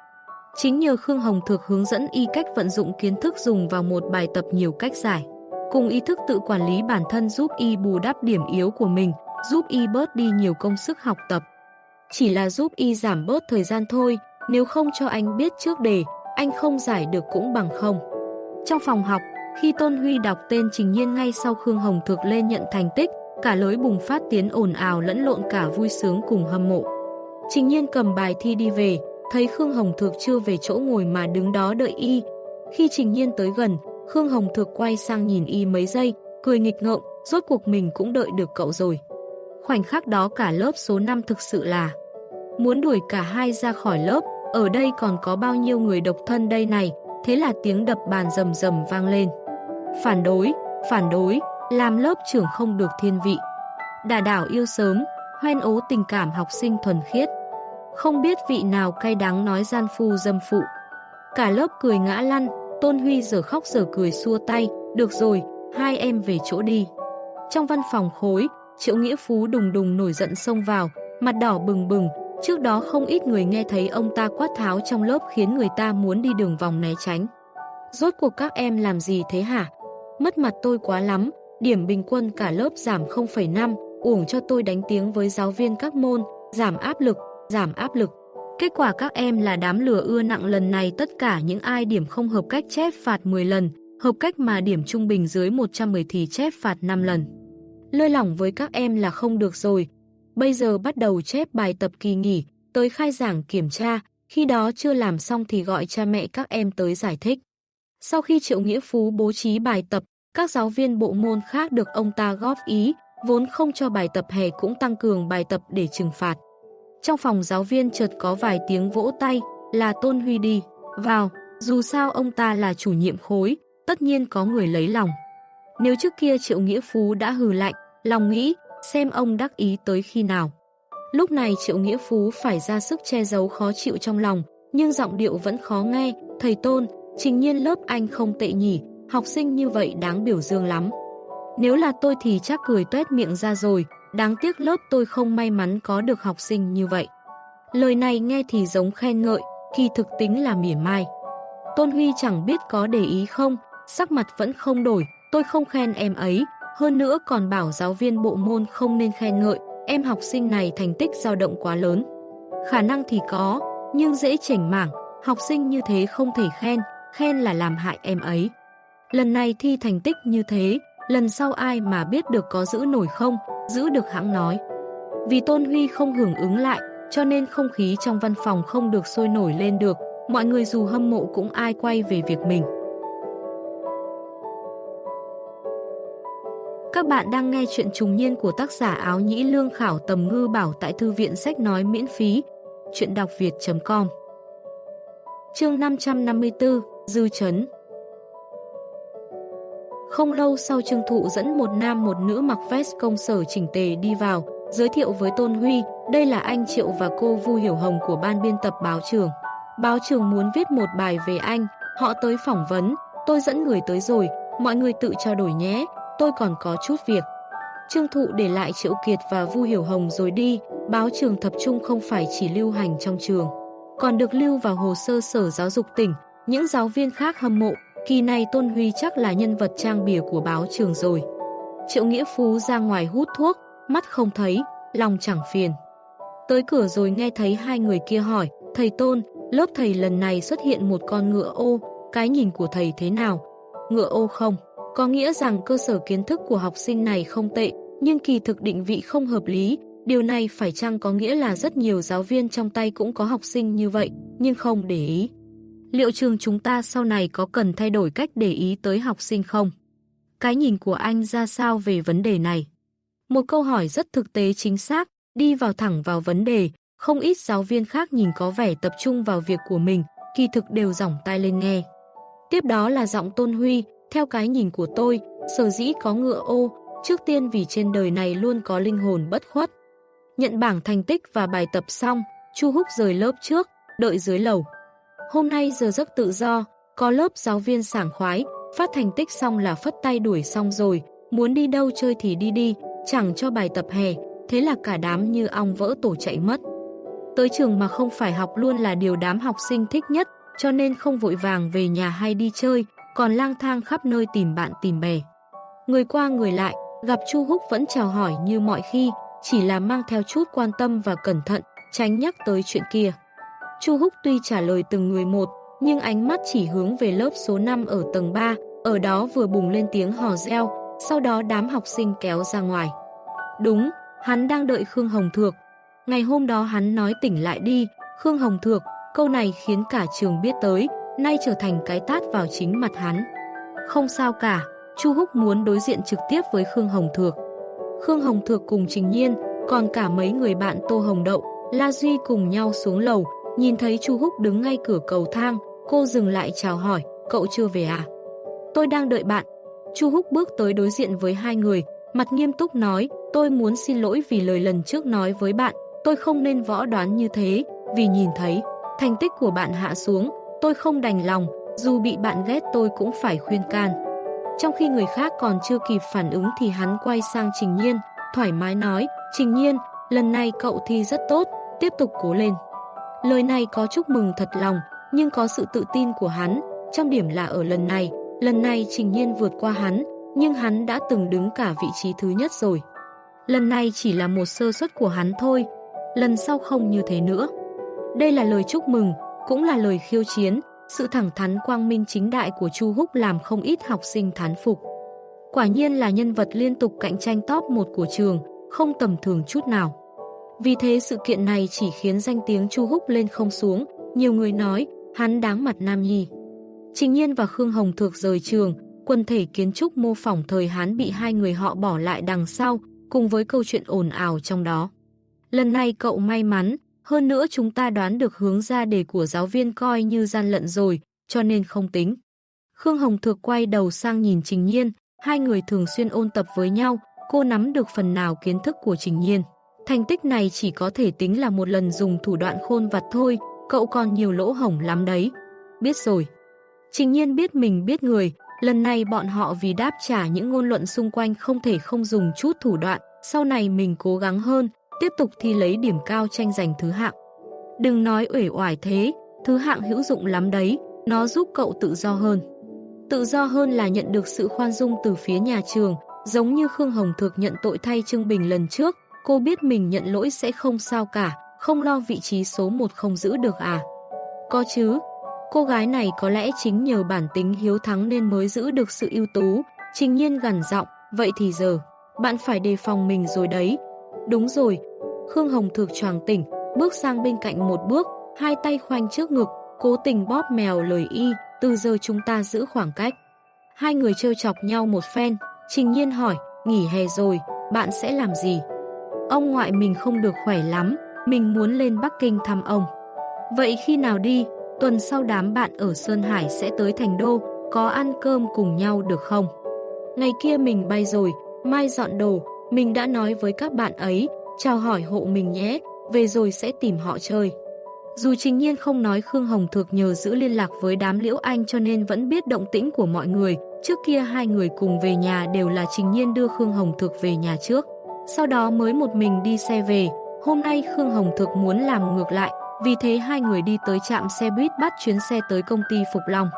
A: Chính nhờ Khương Hồng Thược hướng dẫn y cách vận dụng kiến thức dùng vào một bài tập nhiều cách giải. Cùng ý thức tự quản lý bản thân giúp y bù đắp điểm yếu của mình, giúp y bớt đi nhiều công sức học tập. Chỉ là giúp y giảm bớt thời gian thôi, nếu không cho anh biết trước đề, anh không giải được cũng bằng không. Trong phòng học, khi Tôn Huy đọc tên Trình Nhiên ngay sau Khương Hồng Thược lên nhận thành tích, cả lối bùng phát tiếng ồn ào lẫn lộn cả vui sướng cùng hâm mộ. Trình Nhiên cầm bài thi đi về, thấy Khương Hồng Thược chưa về chỗ ngồi mà đứng đó đợi y. Khi Trình Nhiên tới gần, Khương Hồng Thược quay sang nhìn y mấy giây, cười nghịch ngợm, rốt cuộc mình cũng đợi được cậu rồi. Khoảnh khắc đó cả lớp số 5 thực sự là muốn đuổi cả hai ra khỏi lớp, ở đây còn có bao nhiêu người độc thân đây này, thế là tiếng đập bàn rầm rầm vang lên. Phản đối, phản đối, làm lớp trưởng không được thiên vị. Đà đảo yêu sớm, hoen ố tình cảm học sinh thuần khiết. Không biết vị nào cay đắng nói gian phu dâm phụ. Cả lớp cười ngã lăn, Tôn Huy giờ khóc giờ cười xua tay, được rồi, hai em về chỗ đi. Trong văn phòng khối, Triệu Nghĩa Phú đùng đùng nổi giận xông vào, mặt đỏ bừng bừng, trước đó không ít người nghe thấy ông ta quát tháo trong lớp khiến người ta muốn đi đường vòng né tránh. Rốt cuộc các em làm gì thế hả? Mất mặt tôi quá lắm, điểm bình quân cả lớp giảm 0,5, uổng cho tôi đánh tiếng với giáo viên các môn, giảm áp lực, giảm áp lực. Kết quả các em là đám lừa ưa nặng lần này tất cả những ai điểm không hợp cách chép phạt 10 lần, hợp cách mà điểm trung bình dưới 110 thì chép phạt 5 lần. Lơi lỏng với các em là không được rồi. Bây giờ bắt đầu chép bài tập kỳ nghỉ, tới khai giảng kiểm tra, khi đó chưa làm xong thì gọi cha mẹ các em tới giải thích. Sau khi Triệu Nghĩa Phú bố trí bài tập, các giáo viên bộ môn khác được ông ta góp ý, vốn không cho bài tập hè cũng tăng cường bài tập để trừng phạt. Trong phòng giáo viên chợt có vài tiếng vỗ tay, là Tôn Huy đi, vào, dù sao ông ta là chủ nhiệm khối, tất nhiên có người lấy lòng. Nếu trước kia Triệu Nghĩa Phú đã hừ lạnh, lòng nghĩ, xem ông đắc ý tới khi nào. Lúc này Triệu Nghĩa Phú phải ra sức che giấu khó chịu trong lòng, nhưng giọng điệu vẫn khó nghe, thầy Tôn, trình nhiên lớp anh không tệ nhỉ, học sinh như vậy đáng biểu dương lắm. Nếu là tôi thì chắc cười tuét miệng ra rồi, đáng tiếc lớp tôi không may mắn có được học sinh như vậy. Lời này nghe thì giống khen ngợi, khi thực tính là mỉa mai. Tôn Huy chẳng biết có để ý không, sắc mặt vẫn không đổi, tôi không khen em ấy, hơn nữa còn bảo giáo viên bộ môn không nên khen ngợi, em học sinh này thành tích dao động quá lớn. Khả năng thì có, nhưng dễ chỉnh mảng, học sinh như thế không thể khen, khen là làm hại em ấy. Lần này thi thành tích như thế, lần sau ai mà biết được có giữ nổi không, giữ được hãng nói. Vì Tôn Huy không hưởng ứng lại, cho nên không khí trong văn phòng không được sôi nổi lên được, mọi người dù hâm mộ cũng ai quay về việc mình. Các bạn đang nghe chuyện trùng niên của tác giả áo nhĩ lương khảo tầm ngư bảo tại thư viện sách nói miễn phí. chuyện đọc việt.com Chương 554, Dư Chấn không lâu sau Trương Thụ dẫn một nam một nữ mặc vest công sở chỉnh tề đi vào, giới thiệu với Tôn Huy, đây là anh Triệu và cô Vu Hiểu Hồng của ban biên tập báo trường. Báo trường muốn viết một bài về anh, họ tới phỏng vấn, tôi dẫn người tới rồi, mọi người tự trao đổi nhé, tôi còn có chút việc. Trương Thụ để lại Triệu Kiệt và Vu Hiểu Hồng rồi đi, báo trường tập trung không phải chỉ lưu hành trong trường, còn được lưu vào hồ sơ sở giáo dục tỉnh, những giáo viên khác hâm mộ, kỳ này Tôn Huy chắc là nhân vật trang bìa của báo trường rồi. Triệu Nghĩa Phú ra ngoài hút thuốc, mắt không thấy, lòng chẳng phiền. Tới cửa rồi nghe thấy hai người kia hỏi, thầy Tôn, lớp thầy lần này xuất hiện một con ngựa ô, cái nhìn của thầy thế nào? Ngựa ô không? Có nghĩa rằng cơ sở kiến thức của học sinh này không tệ, nhưng kỳ thực định vị không hợp lý. Điều này phải chăng có nghĩa là rất nhiều giáo viên trong tay cũng có học sinh như vậy, nhưng không để ý. Liệu trường chúng ta sau này có cần thay đổi cách để ý tới học sinh không? Cái nhìn của anh ra sao về vấn đề này? Một câu hỏi rất thực tế chính xác, đi vào thẳng vào vấn đề, không ít giáo viên khác nhìn có vẻ tập trung vào việc của mình, kỳ thực đều giỏng tai lên nghe. Tiếp đó là giọng Tôn Huy, theo cái nhìn của tôi, sở dĩ có ngựa ô, trước tiên vì trên đời này luôn có linh hồn bất khuất. Nhận bảng thành tích và bài tập xong, Chu Húc rời lớp trước, đợi dưới lầu. Hôm nay giờ giấc tự do, có lớp giáo viên sảng khoái, phát thành tích xong là phất tay đuổi xong rồi, muốn đi đâu chơi thì đi đi, chẳng cho bài tập hè, thế là cả đám như ong vỡ tổ chạy mất. Tới trường mà không phải học luôn là điều đám học sinh thích nhất, cho nên không vội vàng về nhà hay đi chơi, còn lang thang khắp nơi tìm bạn tìm bè. Người qua người lại, gặp Chu Húc vẫn chào hỏi như mọi khi, chỉ là mang theo chút quan tâm và cẩn thận, tránh nhắc tới chuyện kia. Chu Húc tuy trả lời từng người một, nhưng ánh mắt chỉ hướng về lớp số 5 ở tầng 3, ở đó vừa bùng lên tiếng hò reo, sau đó đám học sinh kéo ra ngoài. Đúng, hắn đang đợi Khương Hồng Thược. Ngày hôm đó hắn nói tỉnh lại đi, Khương Hồng Thược, câu này khiến cả trường biết tới, nay trở thành cái tát vào chính mặt hắn. Không sao cả, Chu Húc muốn đối diện trực tiếp với Khương Hồng Thược. Khương Hồng Thược cùng Trình Nhiên, còn cả mấy người bạn Tô Hồng Đậu, La Duy cùng nhau xuống lầu, nhìn thấy Chu Húc đứng ngay cửa cầu thang, cô dừng lại chào hỏi, cậu chưa về à? Tôi đang đợi bạn. Chu Húc bước tới đối diện với hai người, mặt nghiêm túc nói, tôi muốn xin lỗi vì lời lần trước nói với bạn, tôi không nên võ đoán như thế, vì nhìn thấy thành tích của bạn hạ xuống, tôi không đành lòng, dù bị bạn ghét tôi cũng phải khuyên can. Trong khi người khác còn chưa kịp phản ứng thì hắn quay sang Trình Nhiên, thoải mái nói, Trình Nhiên, lần này cậu thi rất tốt, tiếp tục cố lên. Lời này có chúc mừng thật lòng, nhưng có sự tự tin của hắn, trong điểm là ở lần này, lần này Trình Nhiên vượt qua hắn, nhưng hắn đã từng đứng cả vị trí thứ nhất rồi. Lần này chỉ là một sơ suất của hắn thôi, lần sau không như thế nữa. Đây là lời chúc mừng, cũng là lời khiêu chiến, sự thẳng thắn quang minh chính đại của Chu Húc làm không ít học sinh thán phục. Quả nhiên là nhân vật liên tục cạnh tranh top 1 của trường, không tầm thường chút nào. Vì thế sự kiện này chỉ khiến danh tiếng Chu Húc lên không xuống, nhiều người nói hắn đáng mặt Nam Nhi. Trình Nhiên và Khương Hồng Thược rời trường, quân thể kiến trúc mô phỏng thời Hán bị hai người họ bỏ lại đằng sau, cùng với câu chuyện ồn ào trong đó. Lần này cậu may mắn, hơn nữa chúng ta đoán được hướng ra đề của giáo viên coi như gian lận rồi, cho nên không tính. Khương Hồng Thược quay đầu sang nhìn Trình Nhiên, hai người thường xuyên ôn tập với nhau, cô nắm được phần nào kiến thức của Trình Nhiên. Thành tích này chỉ có thể tính là một lần dùng thủ đoạn khôn vặt thôi, cậu còn nhiều lỗ hổng lắm đấy. Biết rồi. Trình Nhiên biết mình biết người, lần này bọn họ vì đáp trả những ngôn luận xung quanh không thể không dùng chút thủ đoạn, sau này mình cố gắng hơn, tiếp tục thi lấy điểm cao tranh giành thứ hạng. Đừng nói uể oải thế, thứ hạng hữu dụng lắm đấy, nó giúp cậu tự do hơn. Tự do hơn là nhận được sự khoan dung từ phía nhà trường, giống như Khương Hồng Thược nhận tội thay Trương Bình lần trước, cô biết mình nhận lỗi sẽ không sao cả, không lo vị trí số 1 không giữ được à. Có chứ, cô gái này có lẽ chính nhờ bản tính hiếu thắng nên mới giữ được sự ưu tú, trình nhiên gần giọng, vậy thì giờ, bạn phải đề phòng mình rồi đấy. Đúng rồi, Khương Hồng Thược choàng tỉnh, bước sang bên cạnh một bước, hai tay khoanh trước ngực, cố tình bóp mèo lời y, từ giờ chúng ta giữ khoảng cách. Hai người trêu chọc nhau một phen, Trình Nhiên hỏi, nghỉ hè rồi, bạn sẽ làm gì? Ông ngoại mình không được khỏe lắm, mình muốn lên Bắc Kinh thăm ông. Vậy khi nào đi, tuần sau đám bạn ở Sơn Hải sẽ tới Thành Đô, có ăn cơm cùng nhau được không? Ngày kia mình bay rồi, mai dọn đồ, mình đã nói với các bạn ấy, chào hỏi hộ mình nhé, về rồi sẽ tìm họ chơi. Dù Trình Nhiên không nói Khương Hồng Thược nhờ giữ liên lạc với đám Liễu Anh cho nên vẫn biết động tĩnh của mọi người, trước kia hai người cùng về nhà đều là Trình Nhiên đưa Khương Hồng Thược về nhà trước. Sau đó mới một mình đi xe về, hôm nay Khương Hồng Thược muốn làm ngược lại, vì thế hai người đi tới trạm xe buýt bắt chuyến xe tới công ty Phục Long.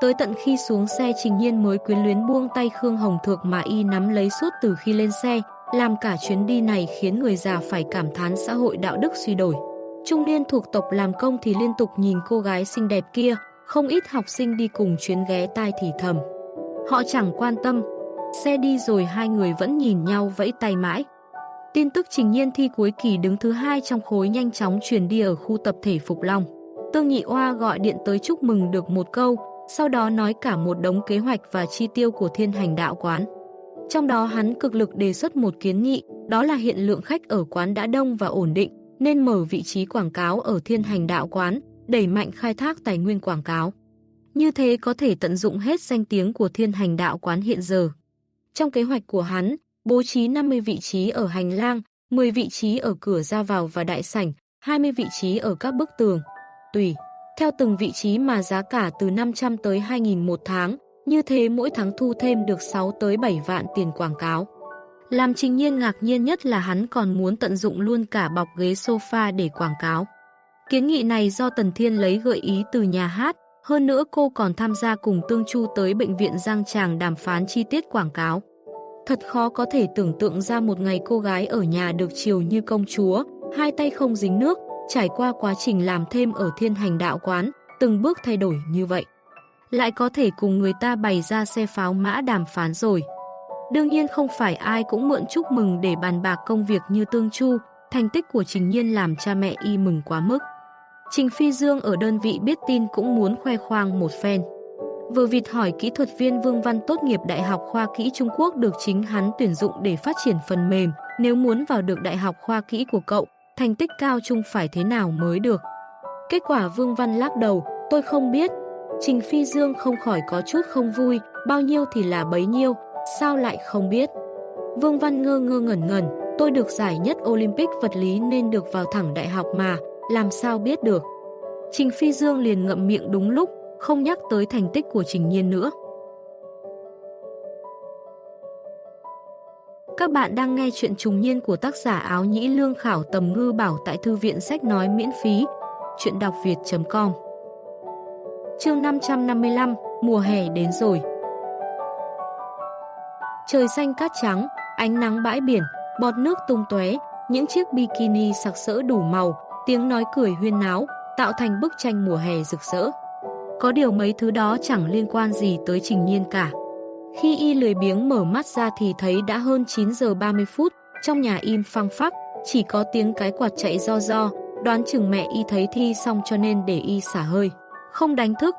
A: Tới tận khi xuống xe Trình Nhiên mới quyến luyến buông tay Khương Hồng Thược mà y nắm lấy suốt từ khi lên xe, làm cả chuyến đi này khiến người già phải cảm thán xã hội đạo đức suy đổi. Trung niên thuộc tộc làm công thì liên tục nhìn cô gái xinh đẹp kia, không ít học sinh đi cùng chuyến ghé tai thì thầm. Họ chẳng quan tâm, xe đi rồi hai người vẫn nhìn nhau vẫy tay mãi. Tin tức Trình Nhiên thi cuối kỳ đứng thứ hai trong khối nhanh chóng truyền đi ở khu tập thể Phục Long. Tương Nhị Oa gọi điện tới chúc mừng được một câu, sau đó nói cả một đống kế hoạch và chi tiêu của thiên hành đạo quán. Trong đó hắn cực lực đề xuất một kiến nghị, đó là hiện lượng khách ở quán đã đông và ổn định, nên mở vị trí quảng cáo ở thiên hành đạo quán, đẩy mạnh khai thác tài nguyên quảng cáo. Như thế có thể tận dụng hết danh tiếng của thiên hành đạo quán hiện giờ. Trong kế hoạch của hắn, bố trí 50 vị trí ở hành lang, 10 vị trí ở cửa ra vào và đại sảnh, 20 vị trí ở các bức tường. Tùy, theo từng vị trí mà giá cả từ 500 tới 2.000 một tháng, như thế mỗi tháng thu thêm được 6 tới 7 vạn tiền quảng cáo. Làm trình nhiên ngạc nhiên nhất là hắn còn muốn tận dụng luôn cả bọc ghế sofa để quảng cáo. Kiến nghị này do Tần Thiên lấy gợi ý từ nhà hát, hơn nữa cô còn tham gia cùng Tương Chu tới bệnh viện Giang Tràng đàm phán chi tiết quảng cáo. Thật khó có thể tưởng tượng ra một ngày cô gái ở nhà được chiều như công chúa, hai tay không dính nước, trải qua quá trình làm thêm ở thiên hành đạo quán, từng bước thay đổi như vậy. Lại có thể cùng người ta bày ra xe pháo mã đàm phán rồi. Đương nhiên không phải ai cũng mượn chúc mừng để bàn bạc công việc như Tương Chu, thành tích của Trình Nhiên làm cha mẹ y mừng quá mức. Trình Phi Dương ở đơn vị biết tin cũng muốn khoe khoang một phen. Vừa vịt hỏi kỹ thuật viên Vương Văn tốt nghiệp Đại học Khoa Kỹ Trung Quốc được chính hắn tuyển dụng để phát triển phần mềm, nếu muốn vào được Đại học Khoa Kỹ của cậu, thành tích cao chung phải thế nào mới được. Kết quả Vương Văn lắc đầu, tôi không biết. Trình Phi Dương không khỏi có chút không vui, bao nhiêu thì là bấy nhiêu, sao lại không biết. Vương Văn ngơ ngơ ngẩn ngẩn, tôi được giải nhất Olympic vật lý nên được vào thẳng đại học mà, làm sao biết được. Trình Phi Dương liền ngậm miệng đúng lúc, không nhắc tới thành tích của Trình Nhiên nữa. Các bạn đang nghe chuyện trùng niên của tác giả áo nhĩ lương khảo tầm ngư bảo tại thư viện sách nói miễn phí. Chuyện đọc việt.com Chương 555 Mùa hè đến rồi Trời xanh cát trắng, ánh nắng bãi biển, bọt nước tung tóe, những chiếc bikini sặc sỡ đủ màu, tiếng nói cười huyên náo, tạo thành bức tranh mùa hè rực rỡ. Có điều mấy thứ đó chẳng liên quan gì tới Trình Nhiên cả. Khi y lười biếng mở mắt ra thì thấy đã hơn 9 giờ 30 phút, trong nhà im phăng phắc, chỉ có tiếng cái quạt chạy do do, đoán chừng mẹ y thấy thi xong cho nên để y xả hơi. Không đánh thức,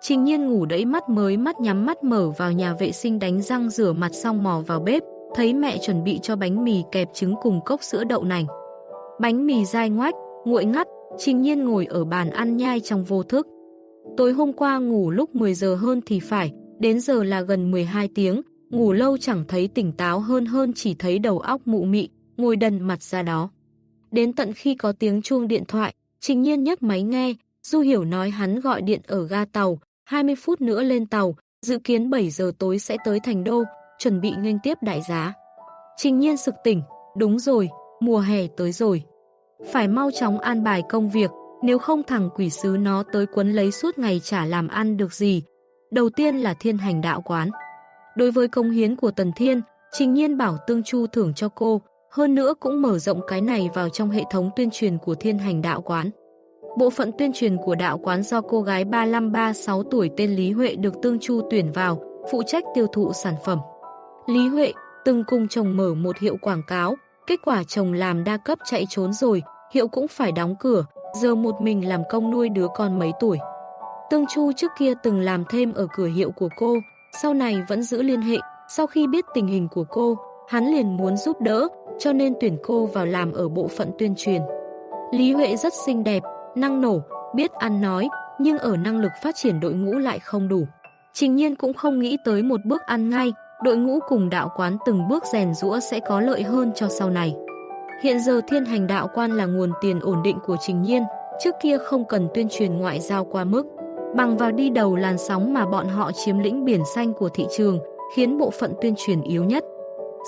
A: Trình nhiên ngủ đẫy mắt mới mắt nhắm mắt mở vào nhà vệ sinh đánh răng rửa mặt xong mò vào bếp, thấy mẹ chuẩn bị cho bánh mì kẹp trứng cùng cốc sữa đậu nành. Bánh mì dai ngoách, nguội ngắt, trình nhiên ngồi ở bàn ăn nhai trong vô thức. Tối hôm qua ngủ lúc 10 giờ hơn thì phải, đến giờ là gần 12 tiếng, ngủ lâu chẳng thấy tỉnh táo hơn hơn chỉ thấy đầu óc mụ mị, ngồi đần mặt ra đó. Đến tận khi có tiếng chuông điện thoại, Trình Nhiên nhấc máy nghe, Du Hiểu nói hắn gọi điện ở ga tàu, 20 phút nữa lên tàu, dự kiến 7 giờ tối sẽ tới Thành Đô, chuẩn bị nghênh tiếp đại giá. Trình Nhiên sực tỉnh, đúng rồi, mùa hè tới rồi. Phải mau chóng an bài công việc, nếu không thằng quỷ sứ nó tới quấn lấy suốt ngày chả làm ăn được gì, Đầu tiên là thiên hành đạo quán. Đối với công hiến của Tần Thiên, Trình Nhiên bảo Tương Chu thưởng cho cô, hơn nữa cũng mở rộng cái này vào trong hệ thống tuyên truyền của thiên hành đạo quán. Bộ phận tuyên truyền của đạo quán do cô gái 35-36 tuổi tên Lý Huệ được Tương Chu tuyển vào, phụ trách tiêu thụ sản phẩm. Lý Huệ từng cùng chồng mở một hiệu quảng cáo, kết quả chồng làm đa cấp chạy trốn rồi, hiệu cũng phải đóng cửa, giờ một mình làm công nuôi đứa con mấy tuổi. Tương Chu trước kia từng làm thêm ở cửa hiệu của cô, sau này vẫn giữ liên hệ. Sau khi biết tình hình của cô, hắn liền muốn giúp đỡ, cho nên tuyển cô vào làm ở bộ phận tuyên truyền. Lý Huệ rất xinh đẹp, năng nổ, biết ăn nói, nhưng ở năng lực phát triển đội ngũ lại không đủ. Trình nhiên cũng không nghĩ tới một bước ăn ngay, đội ngũ cùng đạo quán từng bước rèn rũa sẽ có lợi hơn cho sau này. Hiện giờ thiên hành đạo quan là nguồn tiền ổn định của Trình Nhiên, trước kia không cần tuyên truyền ngoại giao qua mức. Bằng vào đi đầu làn sóng mà bọn họ chiếm lĩnh biển xanh của thị trường, khiến bộ phận tuyên truyền yếu nhất.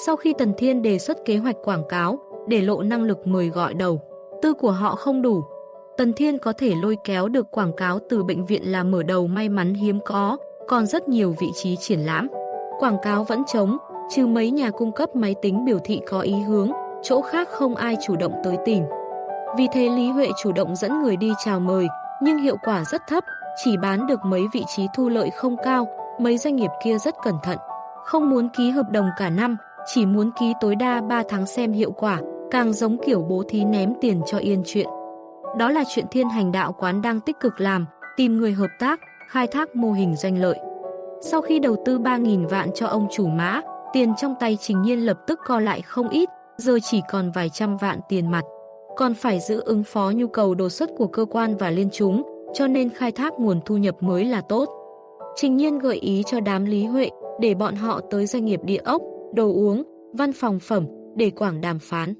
A: Sau khi Tần Thiên đề xuất kế hoạch quảng cáo, để lộ năng lực mời gọi đầu, tư của họ không đủ. Tần Thiên có thể lôi kéo được quảng cáo từ bệnh viện là mở đầu may mắn hiếm có, còn rất nhiều vị trí triển lãm. Quảng cáo vẫn trống, trừ mấy nhà cung cấp máy tính biểu thị có ý hướng, chỗ khác không ai chủ động tới tìm. Vì thế Lý Huệ chủ động dẫn người đi chào mời, nhưng hiệu quả rất thấp, chỉ bán được mấy vị trí thu lợi không cao, mấy doanh nghiệp kia rất cẩn thận. Không muốn ký hợp đồng cả năm, chỉ muốn ký tối đa 3 tháng xem hiệu quả, càng giống kiểu bố thí ném tiền cho yên chuyện. Đó là chuyện thiên hành đạo quán đang tích cực làm, tìm người hợp tác, khai thác mô hình doanh lợi. Sau khi đầu tư 3.000 vạn cho ông chủ mã, tiền trong tay Trình Nhiên lập tức co lại không ít, giờ chỉ còn vài trăm vạn tiền mặt. Còn phải giữ ứng phó nhu cầu đột xuất của cơ quan và liên chúng, cho nên khai thác nguồn thu nhập mới là tốt. Trình Nhiên gợi ý cho đám Lý Huệ để bọn họ tới doanh nghiệp địa ốc, đồ uống, văn phòng phẩm để quảng đàm phán.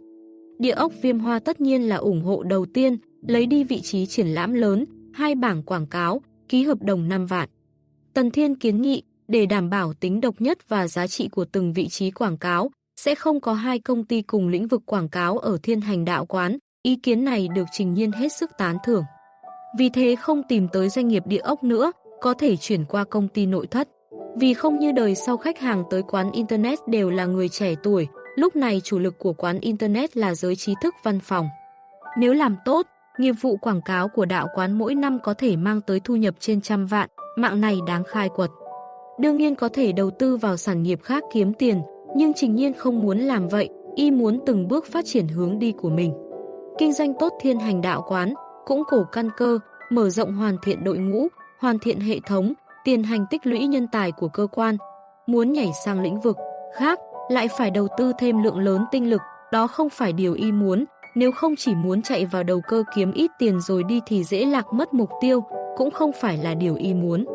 A: Địa ốc viêm hoa tất nhiên là ủng hộ đầu tiên, lấy đi vị trí triển lãm lớn, hai bảng quảng cáo, ký hợp đồng 5 vạn. Tần Thiên kiến nghị, để đảm bảo tính độc nhất và giá trị của từng vị trí quảng cáo, sẽ không có hai công ty cùng lĩnh vực quảng cáo ở thiên hành đạo quán. Ý kiến này được Trình Nhiên hết sức tán thưởng. Vì thế không tìm tới doanh nghiệp địa ốc nữa, có thể chuyển qua công ty nội thất. Vì không như đời sau khách hàng tới quán Internet đều là người trẻ tuổi, lúc này chủ lực của quán Internet là giới trí thức văn phòng. Nếu làm tốt, nghiệp vụ quảng cáo của đạo quán mỗi năm có thể mang tới thu nhập trên trăm vạn, mạng này đáng khai quật. Đương nhiên có thể đầu tư vào sản nghiệp khác kiếm tiền, nhưng Trình Nhiên không muốn làm vậy, y muốn từng bước phát triển hướng đi của mình. Kinh doanh tốt thiên hành đạo quán, cũng cổ căn cơ, mở rộng hoàn thiện đội ngũ, hoàn thiện hệ thống, tiền hành tích lũy nhân tài của cơ quan. Muốn nhảy sang lĩnh vực khác, lại phải đầu tư thêm lượng lớn tinh lực, đó không phải điều y muốn, nếu không chỉ muốn chạy vào đầu cơ kiếm ít tiền rồi đi thì dễ lạc mất mục tiêu, cũng không phải là điều y muốn.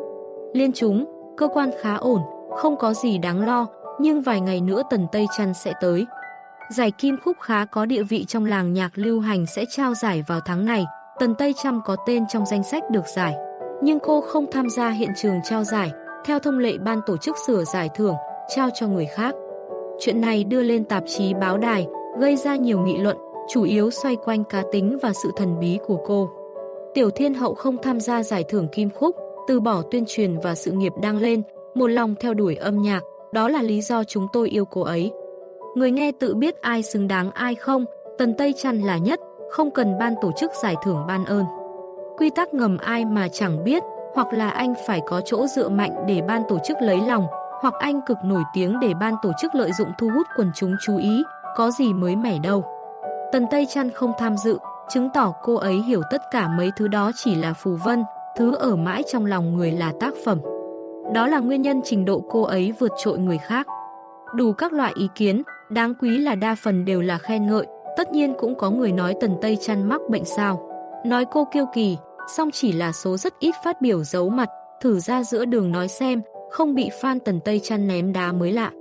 A: Liên chúng, cơ quan khá ổn, không có gì đáng lo, nhưng vài ngày nữa Tần Tây Trăn sẽ tới. Giải Kim Khúc khá có địa vị trong làng nhạc lưu hành sẽ trao giải vào tháng này, Tần Tây Trâm có tên trong danh sách được giải. Nhưng cô không tham gia hiện trường trao giải, theo thông lệ ban tổ chức sửa giải thưởng, trao cho người khác. Chuyện này đưa lên tạp chí báo đài, gây ra nhiều nghị luận, chủ yếu xoay quanh cá tính và sự thần bí của cô. Tiểu Thiên Hậu không tham gia giải thưởng Kim Khúc, từ bỏ tuyên truyền và sự nghiệp đang lên, một lòng theo đuổi âm nhạc, đó là lý do chúng tôi yêu cô ấy. Người nghe tự biết ai xứng đáng ai không, Tần Tây Trăn là nhất, không cần ban tổ chức giải thưởng ban ơn. Quy tắc ngầm ai mà chẳng biết, hoặc là anh phải có chỗ dựa mạnh để ban tổ chức lấy lòng, hoặc anh cực nổi tiếng để ban tổ chức lợi dụng thu hút quần chúng chú ý, có gì mới mẻ đâu. Tần Tây Trăn không tham dự, chứng tỏ cô ấy hiểu tất cả mấy thứ đó chỉ là phù vân, thứ ở mãi trong lòng người là tác phẩm. Đó là nguyên nhân trình độ cô ấy vượt trội người khác. Đủ các loại ý kiến, đáng quý là đa phần đều là khen ngợi, tất nhiên cũng có người nói Tần Tây chăn mắc bệnh sao. Nói cô kiêu kỳ, song chỉ là số rất ít phát biểu giấu mặt, thử ra giữa đường nói xem, không bị fan Tần Tây chăn ném đá mới lạ.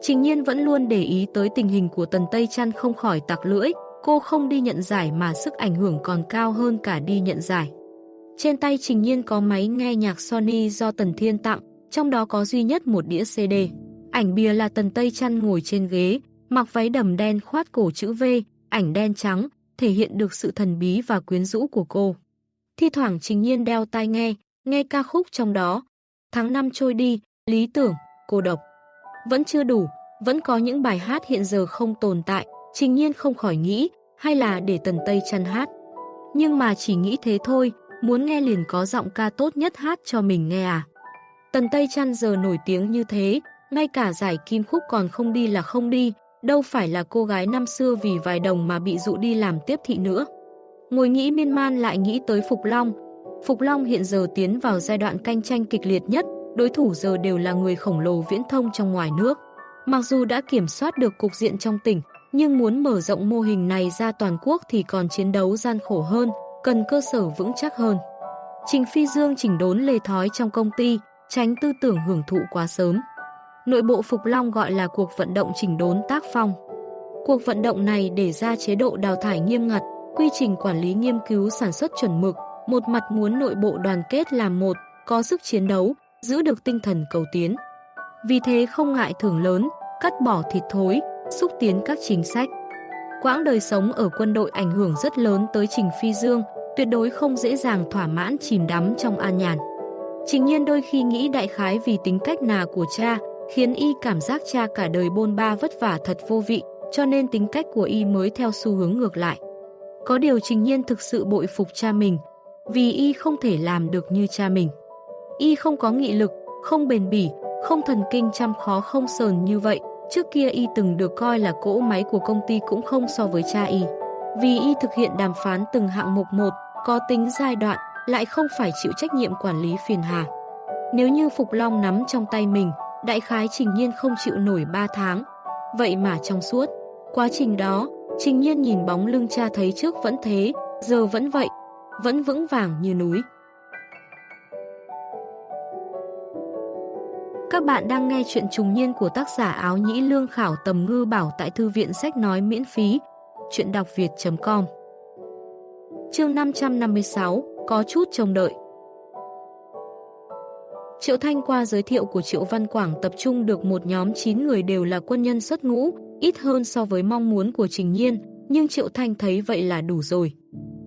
A: Trình nhiên vẫn luôn để ý tới tình hình của Tần Tây chăn không khỏi tặc lưỡi, cô không đi nhận giải mà sức ảnh hưởng còn cao hơn cả đi nhận giải. Trên tay Trình Nhiên có máy nghe nhạc Sony do Tần Thiên tặng, trong đó có duy nhất một đĩa CD. Ảnh bìa là Tần Tây chăn ngồi trên ghế, mặc váy đầm đen khoát cổ chữ V, ảnh đen trắng, thể hiện được sự thần bí và quyến rũ của cô. Thi thoảng Trình Nhiên đeo tai nghe, nghe ca khúc trong đó. Tháng năm trôi đi, lý tưởng, cô độc. Vẫn chưa đủ, vẫn có những bài hát hiện giờ không tồn tại, Trình Nhiên không khỏi nghĩ, hay là để Tần Tây chăn hát. Nhưng mà chỉ nghĩ thế thôi, muốn nghe liền có giọng ca tốt nhất hát cho mình nghe à. Tần Tây chăn giờ nổi tiếng như thế, ngay cả giải kim khúc còn không đi là không đi, đâu phải là cô gái năm xưa vì vài đồng mà bị dụ đi làm tiếp thị nữa. Ngồi nghĩ miên man lại nghĩ tới Phục Long. Phục Long hiện giờ tiến vào giai đoạn cạnh tranh kịch liệt nhất, đối thủ giờ đều là người khổng lồ viễn thông trong ngoài nước. Mặc dù đã kiểm soát được cục diện trong tỉnh, nhưng muốn mở rộng mô hình này ra toàn quốc thì còn chiến đấu gian khổ hơn, cần cơ sở vững chắc hơn. Trình Phi Dương chỉnh đốn lề thói trong công ty, tránh tư tưởng hưởng thụ quá sớm. Nội bộ Phục Long gọi là cuộc vận động chỉnh đốn tác phong. Cuộc vận động này để ra chế độ đào thải nghiêm ngặt, quy trình quản lý nghiên cứu sản xuất chuẩn mực, một mặt muốn nội bộ đoàn kết làm một, có sức chiến đấu, giữ được tinh thần cầu tiến. Vì thế không ngại thưởng lớn, cắt bỏ thịt thối, xúc tiến các chính sách. Quãng đời sống ở quân đội ảnh hưởng rất lớn tới Trình Phi Dương, tuyệt đối không dễ dàng thỏa mãn chìm đắm trong an nhàn. Trình nhiên đôi khi nghĩ đại khái vì tính cách nà của cha, khiến y cảm giác cha cả đời bôn ba vất vả thật vô vị, cho nên tính cách của y mới theo xu hướng ngược lại. Có điều trình nhiên thực sự bội phục cha mình, vì y không thể làm được như cha mình. Y không có nghị lực, không bền bỉ, không thần kinh chăm khó không sờn như vậy. Trước kia y từng được coi là cỗ máy của công ty cũng không so với cha y. Vì y thực hiện đàm phán từng hạng mục một, có tính giai đoạn, lại không phải chịu trách nhiệm quản lý phiền hà. Nếu như Phục Long nắm trong tay mình, đại khái Trình Nhiên không chịu nổi 3 tháng. Vậy mà trong suốt, quá trình đó, Trình Nhiên nhìn bóng lưng cha thấy trước vẫn thế, giờ vẫn vậy, vẫn vững vàng như núi. Các bạn đang nghe chuyện trùng niên của tác giả áo nhĩ lương khảo tầm ngư bảo tại thư viện sách nói miễn phí. Chuyện đọc việt.com Chương 556 Có chút trông đợi Triệu Thanh qua giới thiệu của Triệu Văn Quảng tập trung được một nhóm 9 người đều là quân nhân xuất ngũ, ít hơn so với mong muốn của Trình Nhiên, nhưng Triệu Thanh thấy vậy là đủ rồi.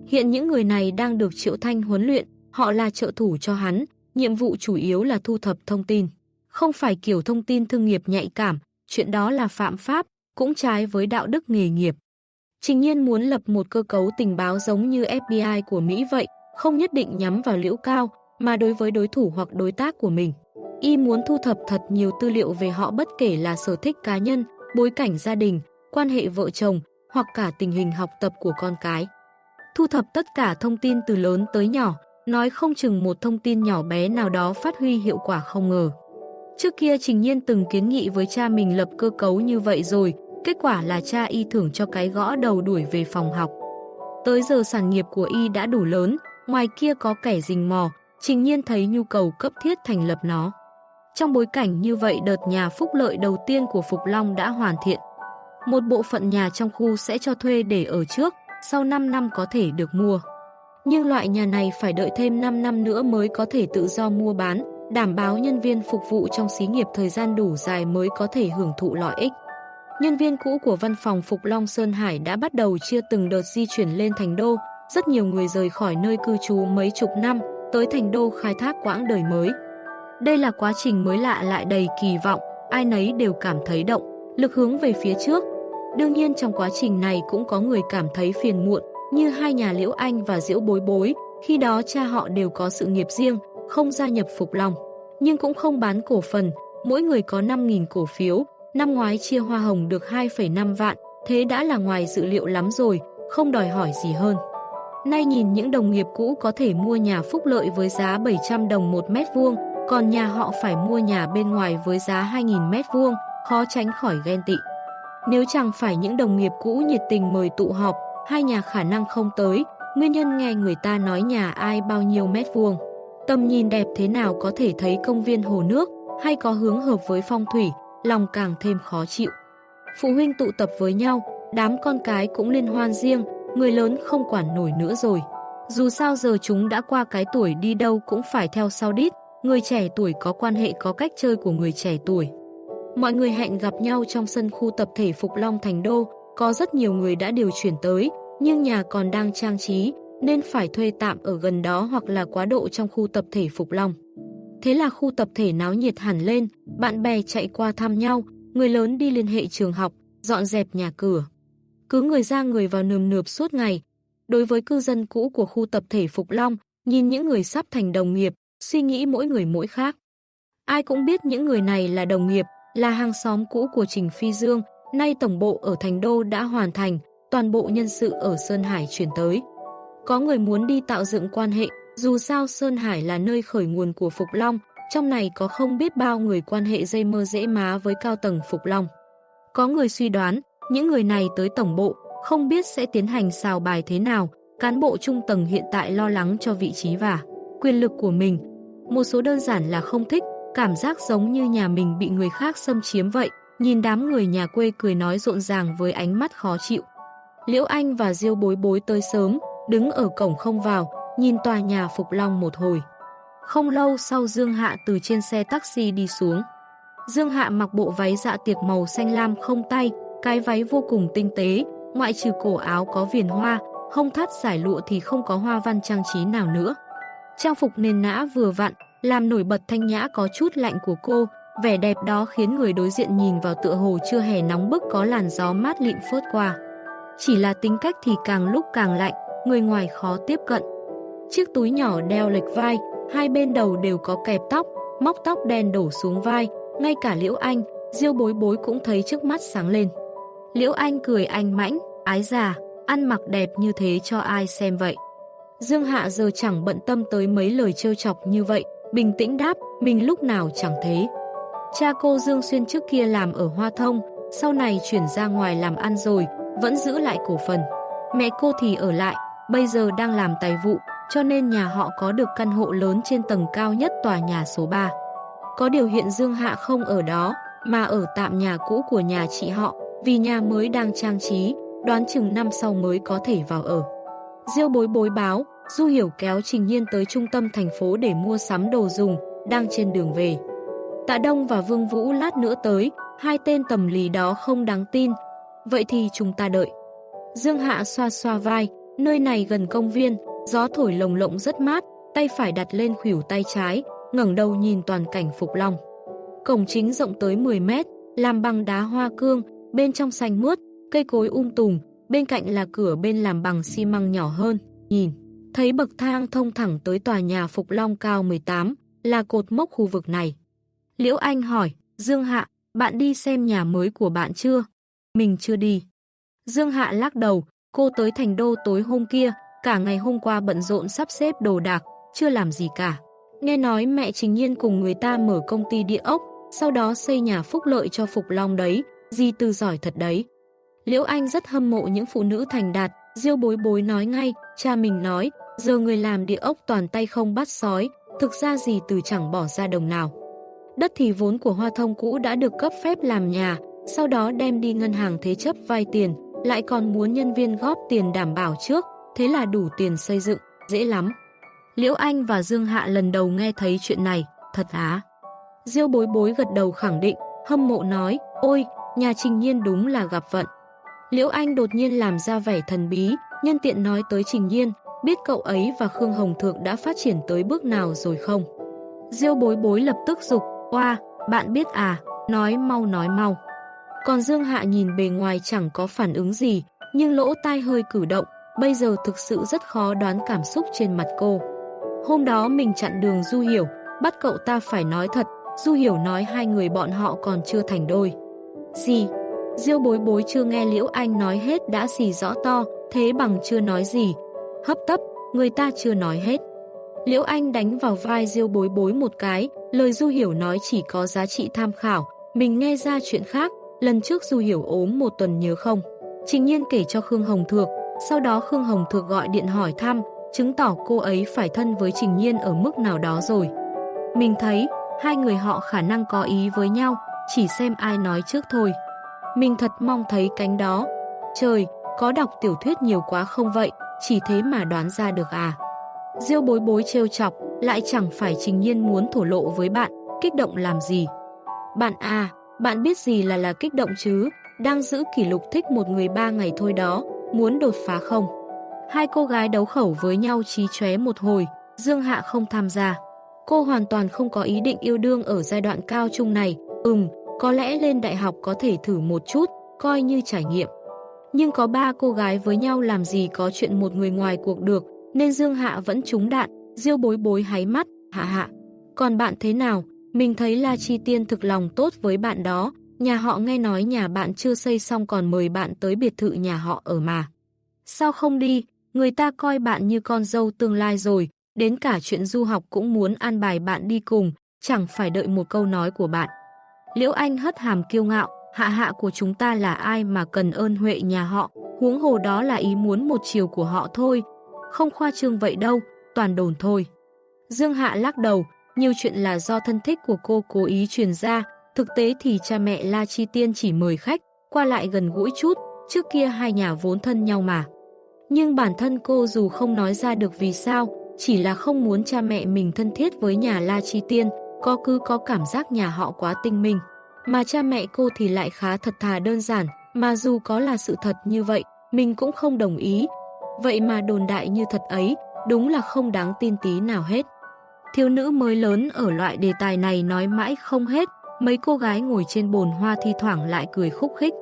A: Hiện những người này đang được Triệu Thanh huấn luyện, họ là trợ thủ cho hắn, nhiệm vụ chủ yếu là thu thập thông tin. Không phải kiểu thông tin thương nghiệp nhạy cảm, chuyện đó là phạm pháp, cũng trái với đạo đức nghề nghiệp. Trình nhiên muốn lập một cơ cấu tình báo giống như FBI của Mỹ vậy, không nhất định nhắm vào liễu cao, mà đối với đối thủ hoặc đối tác của mình. Y muốn thu thập thật nhiều tư liệu về họ bất kể là sở thích cá nhân, bối cảnh gia đình, quan hệ vợ chồng, hoặc cả tình hình học tập của con cái. Thu thập tất cả thông tin từ lớn tới nhỏ, nói không chừng một thông tin nhỏ bé nào đó phát huy hiệu quả không ngờ. Trước kia Trình Nhiên từng kiến nghị với cha mình lập cơ cấu như vậy rồi, kết quả là cha y thưởng cho cái gõ đầu đuổi về phòng học. Tới giờ sản nghiệp của y đã đủ lớn, ngoài kia có kẻ rình mò, Trình Nhiên thấy nhu cầu cấp thiết thành lập nó. Trong bối cảnh như vậy đợt nhà phúc lợi đầu tiên của Phục Long đã hoàn thiện. Một bộ phận nhà trong khu sẽ cho thuê để ở trước, sau 5 năm có thể được mua. Nhưng loại nhà này phải đợi thêm 5 năm nữa mới có thể tự do mua bán, đảm bảo nhân viên phục vụ trong xí nghiệp thời gian đủ dài mới có thể hưởng thụ lợi ích. Nhân viên cũ của văn phòng Phục Long Sơn Hải đã bắt đầu chia từng đợt di chuyển lên thành đô, rất nhiều người rời khỏi nơi cư trú mấy chục năm, tới thành đô khai thác quãng đời mới. Đây là quá trình mới lạ lại đầy kỳ vọng, ai nấy đều cảm thấy động, lực hướng về phía trước. Đương nhiên trong quá trình này cũng có người cảm thấy phiền muộn, như hai nhà Liễu Anh và Diễu Bối Bối, khi đó cha họ đều có sự nghiệp riêng, không gia nhập Phục Long, nhưng cũng không bán cổ phần, mỗi người có 5.000 cổ phiếu, năm ngoái chia hoa hồng được 2,5 vạn, thế đã là ngoài dự liệu lắm rồi, không đòi hỏi gì hơn. Nay nhìn những đồng nghiệp cũ có thể mua nhà phúc lợi với giá 700 đồng một mét vuông, còn nhà họ phải mua nhà bên ngoài với giá 2.000 mét vuông, khó tránh khỏi ghen tị. Nếu chẳng phải những đồng nghiệp cũ nhiệt tình mời tụ họp, hai nhà khả năng không tới, nguyên nhân nghe người ta nói nhà ai bao nhiêu mét vuông. Tầm nhìn đẹp thế nào có thể thấy công viên hồ nước, hay có hướng hợp với phong thủy, lòng càng thêm khó chịu. Phụ huynh tụ tập với nhau, đám con cái cũng liên hoan riêng, người lớn không quản nổi nữa rồi. Dù sao giờ chúng đã qua cái tuổi đi đâu cũng phải theo sau đít, người trẻ tuổi có quan hệ có cách chơi của người trẻ tuổi. Mọi người hẹn gặp nhau trong sân khu tập thể Phục Long Thành Đô, có rất nhiều người đã điều chuyển tới, nhưng nhà còn đang trang trí, nên phải thuê tạm ở gần đó hoặc là quá độ trong khu tập thể Phục Long. Thế là khu tập thể náo nhiệt hẳn lên, bạn bè chạy qua thăm nhau, người lớn đi liên hệ trường học, dọn dẹp nhà cửa. Cứ người ra người vào nườm nượp suốt ngày. Đối với cư dân cũ của khu tập thể Phục Long, nhìn những người sắp thành đồng nghiệp, suy nghĩ mỗi người mỗi khác. Ai cũng biết những người này là đồng nghiệp, là hàng xóm cũ của Trình Phi Dương, nay tổng bộ ở Thành Đô đã hoàn thành, toàn bộ nhân sự ở Sơn Hải chuyển tới. Có người muốn đi tạo dựng quan hệ, dù sao Sơn Hải là nơi khởi nguồn của Phục Long, trong này có không biết bao người quan hệ dây mơ dễ má với cao tầng Phục Long. Có người suy đoán, Những người này tới tổng bộ, không biết sẽ tiến hành xào bài thế nào, cán bộ trung tầng hiện tại lo lắng cho vị trí và quyền lực của mình. Một số đơn giản là không thích, cảm giác giống như nhà mình bị người khác xâm chiếm vậy, nhìn đám người nhà quê cười nói rộn ràng với ánh mắt khó chịu. Liễu Anh và Diêu bối bối tới sớm, đứng ở cổng không vào, nhìn tòa nhà Phục Long một hồi. Không lâu sau Dương Hạ từ trên xe taxi đi xuống. Dương Hạ mặc bộ váy dạ tiệc màu xanh lam không tay, cái váy vô cùng tinh tế, ngoại trừ cổ áo có viền hoa, hông thắt giải lụa thì không có hoa văn trang trí nào nữa. Trang phục nền nã vừa vặn, làm nổi bật thanh nhã có chút lạnh của cô, vẻ đẹp đó khiến người đối diện nhìn vào tựa hồ chưa hề nóng bức có làn gió mát lịm phớt qua. Chỉ là tính cách thì càng lúc càng lạnh, người ngoài khó tiếp cận. Chiếc túi nhỏ đeo lệch vai, hai bên đầu đều có kẹp tóc, móc tóc đen đổ xuống vai, ngay cả Liễu Anh, Diêu bối bối cũng thấy trước mắt sáng lên. Liễu Anh cười anh mãnh, ái già, ăn mặc đẹp như thế cho ai xem vậy. Dương Hạ giờ chẳng bận tâm tới mấy lời trêu chọc như vậy, bình tĩnh đáp, mình lúc nào chẳng thế. Cha cô Dương Xuyên trước kia làm ở Hoa Thông, sau này chuyển ra ngoài làm ăn rồi, vẫn giữ lại cổ phần. Mẹ cô thì ở lại, bây giờ đang làm tài vụ, cho nên nhà họ có được căn hộ lớn trên tầng cao nhất tòa nhà số 3. Có điều hiện Dương Hạ không ở đó, mà ở tạm nhà cũ của nhà chị họ, vì nhà mới đang trang trí, đoán chừng năm sau mới có thể vào ở. Diêu bối bối báo, Du Hiểu kéo Trình Nhiên tới trung tâm thành phố để mua sắm đồ dùng, đang trên đường về. Tạ Đông và Vương Vũ lát nữa tới, hai tên tầm lì đó không đáng tin. Vậy thì chúng ta đợi. Dương Hạ xoa xoa vai, nơi này gần công viên, gió thổi lồng lộng rất mát, tay phải đặt lên khuỷu tay trái, ngẩng đầu nhìn toàn cảnh Phục Long. Cổng chính rộng tới 10 mét, làm bằng đá hoa cương, bên trong xanh mướt, cây cối um tùm, bên cạnh là cửa bên làm bằng xi măng nhỏ hơn, nhìn. Thấy bậc thang thông thẳng tới tòa nhà Phục Long cao 18, là cột mốc khu vực này. Liễu Anh hỏi, Dương Hạ, bạn đi xem nhà mới của bạn chưa? Mình chưa đi. Dương Hạ lắc đầu, cô tới thành đô tối hôm kia, cả ngày hôm qua bận rộn sắp xếp đồ đạc, chưa làm gì cả. Nghe nói mẹ Trình Nhiên cùng người ta mở công ty địa ốc, sau đó xây nhà phúc lợi cho Phục Long đấy, gì từ giỏi thật đấy. Liễu Anh rất hâm mộ những phụ nữ thành đạt, Diêu bối bối nói ngay, cha mình nói, giờ người làm địa ốc toàn tay không bắt sói, thực ra gì từ chẳng bỏ ra đồng nào. Đất thì vốn của Hoa Thông cũ đã được cấp phép làm nhà, sau đó đem đi ngân hàng thế chấp vay tiền, lại còn muốn nhân viên góp tiền đảm bảo trước, thế là đủ tiền xây dựng, dễ lắm. Liễu Anh và Dương Hạ lần đầu nghe thấy chuyện này, thật á. Diêu bối bối gật đầu khẳng định, hâm mộ nói, ôi, nhà Trình Nhiên đúng là gặp vận. Liễu Anh đột nhiên làm ra vẻ thần bí, nhân tiện nói tới Trình Nhiên, biết cậu ấy và Khương Hồng Thượng đã phát triển tới bước nào rồi không? Diêu bối bối lập tức dục, oa, bạn biết à, nói mau nói mau. Còn Dương Hạ nhìn bề ngoài chẳng có phản ứng gì, nhưng lỗ tai hơi cử động, bây giờ thực sự rất khó đoán cảm xúc trên mặt cô. Hôm đó mình chặn đường Du Hiểu, bắt cậu ta phải nói thật, Du Hiểu nói hai người bọn họ còn chưa thành đôi. Gì? Diêu bối bối chưa nghe Liễu Anh nói hết đã xì rõ to, thế bằng chưa nói gì. Hấp tấp, người ta chưa nói hết. Liễu Anh đánh vào vai Diêu bối bối một cái, lời Du Hiểu nói chỉ có giá trị tham khảo, mình nghe ra chuyện khác, lần trước Du Hiểu ốm một tuần nhớ không. Trình nhiên kể cho Khương Hồng Thược, sau đó Khương Hồng Thược gọi điện hỏi thăm, chứng tỏ cô ấy phải thân với Trình Nhiên ở mức nào đó rồi. Mình thấy, hai người họ khả năng có ý với nhau, chỉ xem ai nói trước thôi. Mình thật mong thấy cánh đó. Trời, có đọc tiểu thuyết nhiều quá không vậy, chỉ thế mà đoán ra được à. Diêu bối bối trêu chọc, lại chẳng phải Trình Nhiên muốn thổ lộ với bạn, kích động làm gì. Bạn à, bạn biết gì là là kích động chứ, đang giữ kỷ lục thích một người ba ngày thôi đó, muốn đột phá không? Hai cô gái đấu khẩu với nhau trí chóe một hồi, Dương Hạ không tham gia. Cô hoàn toàn không có ý định yêu đương ở giai đoạn cao trung này, ừm, có lẽ lên đại học có thể thử một chút, coi như trải nghiệm. Nhưng có ba cô gái với nhau làm gì có chuyện một người ngoài cuộc được, nên Dương Hạ vẫn trúng đạn, diêu bối bối háy mắt, hạ hạ. Còn bạn thế nào? Mình thấy La Chi Tiên thực lòng tốt với bạn đó, nhà họ nghe nói nhà bạn chưa xây xong còn mời bạn tới biệt thự nhà họ ở mà. Sao không đi, người ta coi bạn như con dâu tương lai rồi, đến cả chuyện du học cũng muốn an bài bạn đi cùng, chẳng phải đợi một câu nói của bạn. Liễu Anh hất hàm kiêu ngạo, hạ hạ của chúng ta là ai mà cần ơn huệ nhà họ, huống hồ đó là ý muốn một chiều của họ thôi. Không khoa trương vậy đâu, toàn đồn thôi. Dương Hạ lắc đầu, nhiều chuyện là do thân thích của cô cố ý truyền ra, thực tế thì cha mẹ La Chi Tiên chỉ mời khách, qua lại gần gũi chút, trước kia hai nhà vốn thân nhau mà. Nhưng bản thân cô dù không nói ra được vì sao, chỉ là không muốn cha mẹ mình thân thiết với nhà La Chi Tiên, có cứ có cảm giác nhà họ quá tinh minh. Mà cha mẹ cô thì lại khá thật thà đơn giản, mà dù có là sự thật như vậy, mình cũng không đồng ý. Vậy mà đồn đại như thật ấy, đúng là không đáng tin tí nào hết. Thiếu nữ mới lớn ở loại đề tài này nói mãi không hết, mấy cô gái ngồi trên bồn hoa thi thoảng lại cười khúc khích.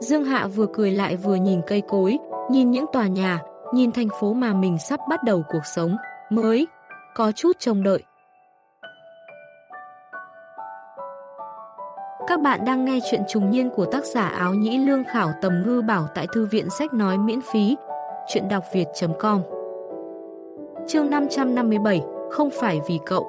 A: Dương Hạ vừa cười lại vừa nhìn cây cối, nhìn những tòa nhà, nhìn thành phố mà mình sắp bắt đầu cuộc sống mới, có chút trông đợi. Các bạn đang nghe chuyện trùng niên của tác giả áo nhĩ lương khảo tầm ngư bảo tại thư viện sách nói miễn phí. Chuyện đọc việt.com Chương 557 không phải vì cậu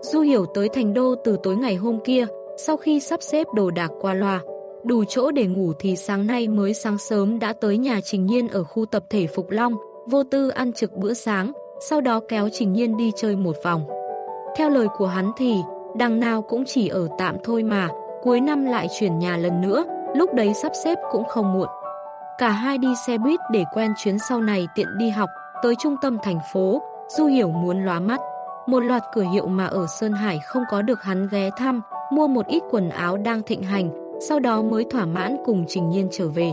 A: Du hiểu tới thành đô từ tối ngày hôm kia, sau khi sắp xếp đồ đạc qua loa, đủ chỗ để ngủ thì sáng nay mới sáng sớm đã tới nhà Trình Nhiên ở khu tập thể Phục Long, vô tư ăn trực bữa sáng, sau đó kéo Trình Nhiên đi chơi một vòng. Theo lời của hắn thì, đằng nào cũng chỉ ở tạm thôi mà, cuối năm lại chuyển nhà lần nữa, lúc đấy sắp xếp cũng không muộn. Cả hai đi xe buýt để quen chuyến sau này tiện đi học, tới trung tâm thành phố, Du Hiểu muốn lóa mắt. Một loạt cửa hiệu mà ở Sơn Hải không có được hắn ghé thăm, mua một ít quần áo đang thịnh hành, sau đó mới thỏa mãn cùng Trình Nhiên trở về.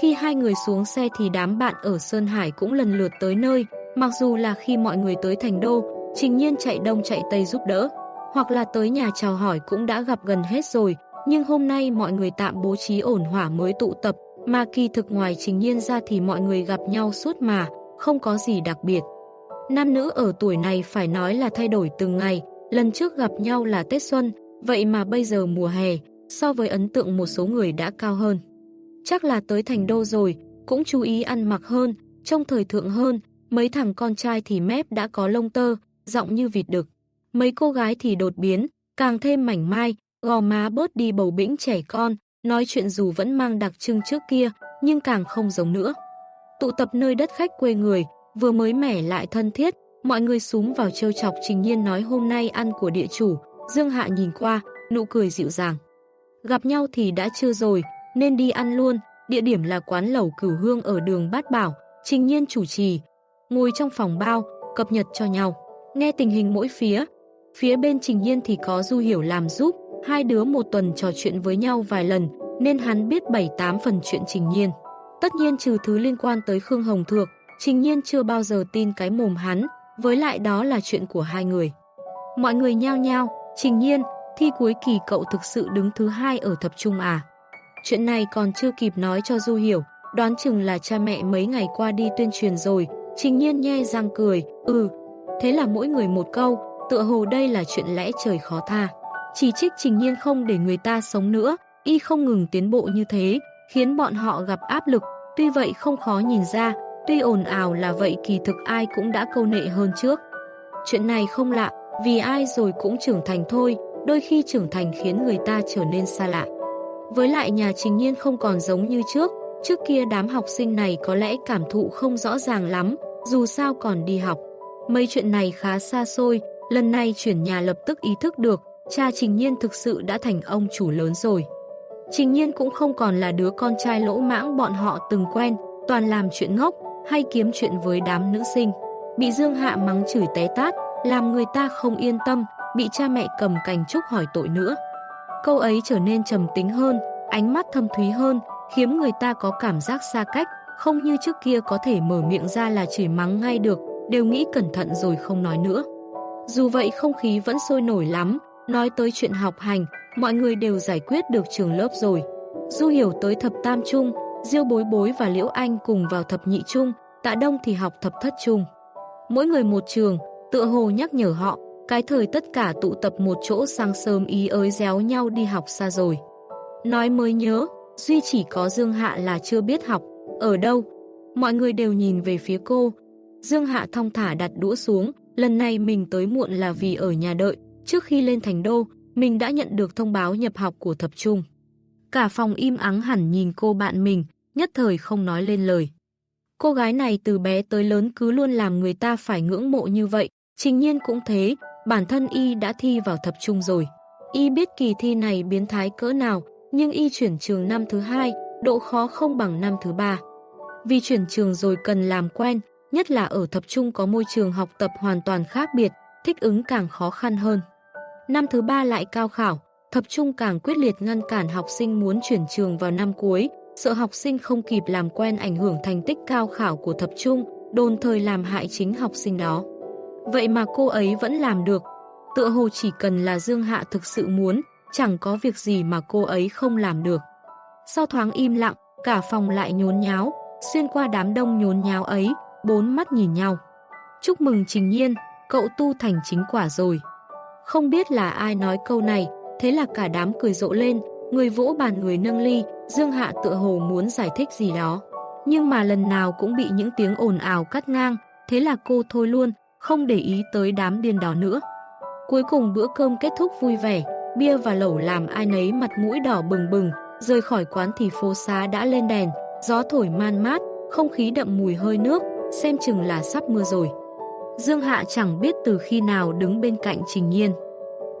A: Khi hai người xuống xe thì đám bạn ở Sơn Hải cũng lần lượt tới nơi, mặc dù là khi mọi người tới thành đô, Trình Nhiên chạy đông chạy tây giúp đỡ, hoặc là tới nhà chào hỏi cũng đã gặp gần hết rồi, nhưng hôm nay mọi người tạm bố trí ổn hỏa mới tụ tập, mà kỳ thực ngoài Trình Nhiên ra thì mọi người gặp nhau suốt mà, không có gì đặc biệt. Nam nữ ở tuổi này phải nói là thay đổi từng ngày, lần trước gặp nhau là Tết Xuân, vậy mà bây giờ mùa hè, so với ấn tượng một số người đã cao hơn. Chắc là tới thành đô rồi, cũng chú ý ăn mặc hơn, trông thời thượng hơn, mấy thằng con trai thì mép đã có lông tơ, giọng như vịt đực. Mấy cô gái thì đột biến, càng thêm mảnh mai, gò má bớt đi bầu bĩnh trẻ con, nói chuyện dù vẫn mang đặc trưng trước kia, nhưng càng không giống nữa. Tụ tập nơi đất khách quê người, vừa mới mẻ lại thân thiết, mọi người súng vào trêu chọc trình nhiên nói hôm nay ăn của địa chủ, Dương Hạ nhìn qua, nụ cười dịu dàng. Gặp nhau thì đã chưa rồi, nên đi ăn luôn, địa điểm là quán lẩu cửu hương ở đường Bát Bảo, trình nhiên chủ trì. Ngồi trong phòng bao, cập nhật cho nhau, nghe tình hình mỗi phía. Phía bên trình nhiên thì có Du Hiểu làm giúp, hai đứa một tuần trò chuyện với nhau vài lần, nên hắn biết 7-8 phần chuyện trình nhiên. Tất nhiên trừ thứ liên quan tới Khương Hồng Thược, Trình Nhiên chưa bao giờ tin cái mồm hắn, với lại đó là chuyện của hai người. Mọi người nhao nhao, Trình Nhiên, thi cuối kỳ cậu thực sự đứng thứ hai ở thập trung à. Chuyện này còn chưa kịp nói cho Du hiểu, đoán chừng là cha mẹ mấy ngày qua đi tuyên truyền rồi, Trình Nhiên nhe răng cười, ừ, thế là mỗi người một câu, tựa hồ đây là chuyện lẽ trời khó tha. Chỉ trích Trình Nhiên không để người ta sống nữa, y không ngừng tiến bộ như thế, khiến bọn họ gặp áp lực, tuy vậy không khó nhìn ra, tuy ồn ào là vậy kỳ thực ai cũng đã câu nệ hơn trước. Chuyện này không lạ, vì ai rồi cũng trưởng thành thôi, đôi khi trưởng thành khiến người ta trở nên xa lạ. Với lại nhà trình nhiên không còn giống như trước, trước kia đám học sinh này có lẽ cảm thụ không rõ ràng lắm, dù sao còn đi học. Mấy chuyện này khá xa xôi, lần này chuyển nhà lập tức ý thức được, cha trình nhiên thực sự đã thành ông chủ lớn rồi. Trình nhiên cũng không còn là đứa con trai lỗ mãng bọn họ từng quen, toàn làm chuyện ngốc hay kiếm chuyện với đám nữ sinh. Bị Dương Hạ mắng chửi té tát, làm người ta không yên tâm, bị cha mẹ cầm cành trúc hỏi tội nữa. Câu ấy trở nên trầm tính hơn, ánh mắt thâm thúy hơn, khiến người ta có cảm giác xa cách, không như trước kia có thể mở miệng ra là chửi mắng ngay được, đều nghĩ cẩn thận rồi không nói nữa. Dù vậy không khí vẫn sôi nổi lắm, nói tới chuyện học hành, mọi người đều giải quyết được trường lớp rồi. Du hiểu tới thập tam trung, Diêu bối bối và Liễu Anh cùng vào thập nhị trung, tạ đông thì học thập thất trung. Mỗi người một trường, tựa hồ nhắc nhở họ, cái thời tất cả tụ tập một chỗ sang sớm ý ới réo nhau đi học xa rồi. Nói mới nhớ, duy chỉ có Dương Hạ là chưa biết học, ở đâu. Mọi người đều nhìn về phía cô. Dương Hạ thong thả đặt đũa xuống, lần này mình tới muộn là vì ở nhà đợi, trước khi lên thành đô, mình đã nhận được thông báo nhập học của thập trung. Cả phòng im ắng hẳn nhìn cô bạn mình, nhất thời không nói lên lời. Cô gái này từ bé tới lớn cứ luôn làm người ta phải ngưỡng mộ như vậy, trình nhiên cũng thế, bản thân y đã thi vào thập trung rồi. Y biết kỳ thi này biến thái cỡ nào, nhưng y chuyển trường năm thứ hai, độ khó không bằng năm thứ ba. Vì chuyển trường rồi cần làm quen, nhất là ở thập trung có môi trường học tập hoàn toàn khác biệt, thích ứng càng khó khăn hơn. Năm thứ ba lại cao khảo, thập trung càng quyết liệt ngăn cản học sinh muốn chuyển trường vào năm cuối, sợ học sinh không kịp làm quen ảnh hưởng thành tích cao khảo của thập trung, đồn thời làm hại chính học sinh đó. Vậy mà cô ấy vẫn làm được. Tựa hồ chỉ cần là Dương Hạ thực sự muốn, chẳng có việc gì mà cô ấy không làm được. Sau thoáng im lặng, cả phòng lại nhốn nháo, xuyên qua đám đông nhốn nháo ấy, bốn mắt nhìn nhau. Chúc mừng Trình Nhiên, cậu tu thành chính quả rồi. Không biết là ai nói câu này, thế là cả đám cười rộ lên, người vỗ bàn người nâng ly, Dương Hạ tựa hồ muốn giải thích gì đó. Nhưng mà lần nào cũng bị những tiếng ồn ào cắt ngang, thế là cô thôi luôn, không để ý tới đám điên đó nữa. Cuối cùng bữa cơm kết thúc vui vẻ, bia và lẩu làm ai nấy mặt mũi đỏ bừng bừng, rời khỏi quán thì phố xá đã lên đèn, gió thổi man mát, không khí đậm mùi hơi nước, xem chừng là sắp mưa rồi. Dương Hạ chẳng biết từ khi nào đứng bên cạnh Trình Nhiên.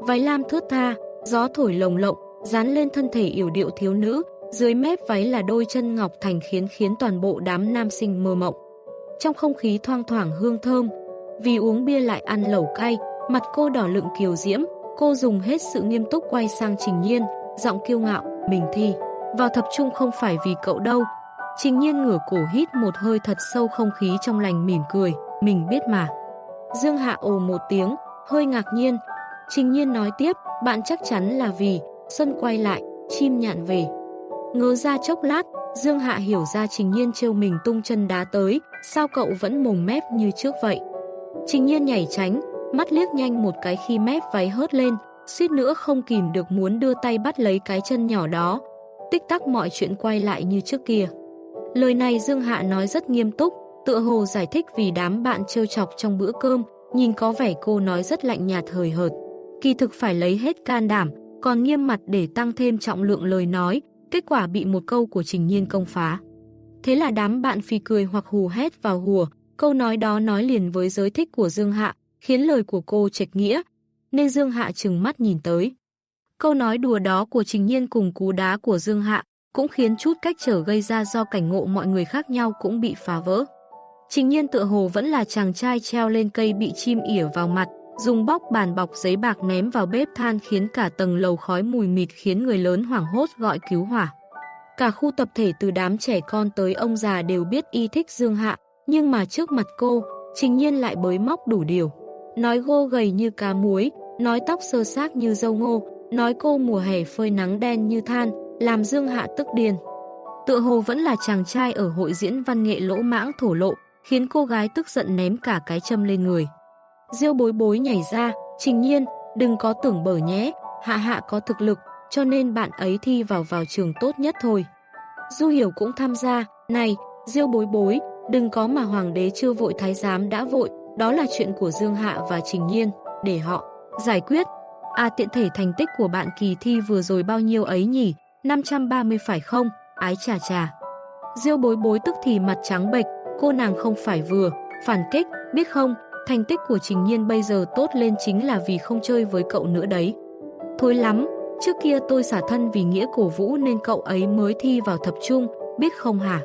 A: Váy lam thướt tha, gió thổi lồng lộng, dán lên thân thể yểu điệu thiếu nữ, dưới mép váy là đôi chân ngọc thành khiến khiến toàn bộ đám nam sinh mơ mộng. Trong không khí thoang thoảng hương thơm, vì uống bia lại ăn lẩu cay, mặt cô đỏ lựng kiều diễm, cô dùng hết sự nghiêm túc quay sang Trình Nhiên, giọng kiêu ngạo, mình thi. Vào thập trung không phải vì cậu đâu. Trình Nhiên ngửa cổ hít một hơi thật sâu không khí trong lành mỉm cười, mình biết mà. Dương Hạ ồ một tiếng, hơi ngạc nhiên. Trình Nhiên nói tiếp, bạn chắc chắn là vì, Xuân quay lại, chim nhạn về. Ngớ ra chốc lát, Dương Hạ hiểu ra Trình Nhiên trêu mình tung chân đá tới, sao cậu vẫn mồm mép như trước vậy. Trình Nhiên nhảy tránh, mắt liếc nhanh một cái khi mép váy hớt lên, suýt nữa không kìm được muốn đưa tay bắt lấy cái chân nhỏ đó. Tích tắc mọi chuyện quay lại như trước kia. Lời này Dương Hạ nói rất nghiêm túc, tựa hồ giải thích vì đám bạn trêu chọc trong bữa cơm, nhìn có vẻ cô nói rất lạnh nhạt hời hợt. Kỳ thực phải lấy hết can đảm, còn nghiêm mặt để tăng thêm trọng lượng lời nói, kết quả bị một câu của Trình Nhiên công phá. Thế là đám bạn phi cười hoặc hù hét vào hùa, câu nói đó nói liền với giới thích của Dương Hạ, khiến lời của cô trạch nghĩa, nên Dương Hạ chừng mắt nhìn tới. Câu nói đùa đó của Trình Nhiên cùng cú đá của Dương Hạ cũng khiến chút cách trở gây ra do cảnh ngộ mọi người khác nhau cũng bị phá vỡ. Trình Nhiên tựa hồ vẫn là chàng trai treo lên cây bị chim ỉa vào mặt, dùng bóc bàn bọc giấy bạc ném vào bếp than khiến cả tầng lầu khói mùi mịt khiến người lớn hoảng hốt gọi cứu hỏa. Cả khu tập thể từ đám trẻ con tới ông già đều biết y thích Dương Hạ, nhưng mà trước mặt cô, Trình Nhiên lại bới móc đủ điều. Nói gô gầy như cá muối, nói tóc sơ xác như dâu ngô, nói cô mùa hè phơi nắng đen như than, làm Dương Hạ tức điên. Tựa hồ vẫn là chàng trai ở hội diễn văn nghệ lỗ mãng thổ lộ, khiến cô gái tức giận ném cả cái châm lên người. Diêu bối bối nhảy ra, trình nhiên, đừng có tưởng bở nhé, hạ hạ có thực lực, cho nên bạn ấy thi vào vào trường tốt nhất thôi. Du hiểu cũng tham gia, này, Diêu bối bối, đừng có mà hoàng đế chưa vội thái giám đã vội, đó là chuyện của Dương Hạ và Trình Nhiên, để họ giải quyết. À tiện thể thành tích của bạn kỳ thi vừa rồi bao nhiêu ấy nhỉ? 530 phải không? Ái trà trà. Diêu bối bối tức thì mặt trắng bệch, cô nàng không phải vừa, phản kích, biết không, thành tích của Trình Nhiên bây giờ tốt lên chính là vì không chơi với cậu nữa đấy. Thôi lắm, trước kia tôi xả thân vì nghĩa cổ vũ nên cậu ấy mới thi vào thập trung, biết không hả?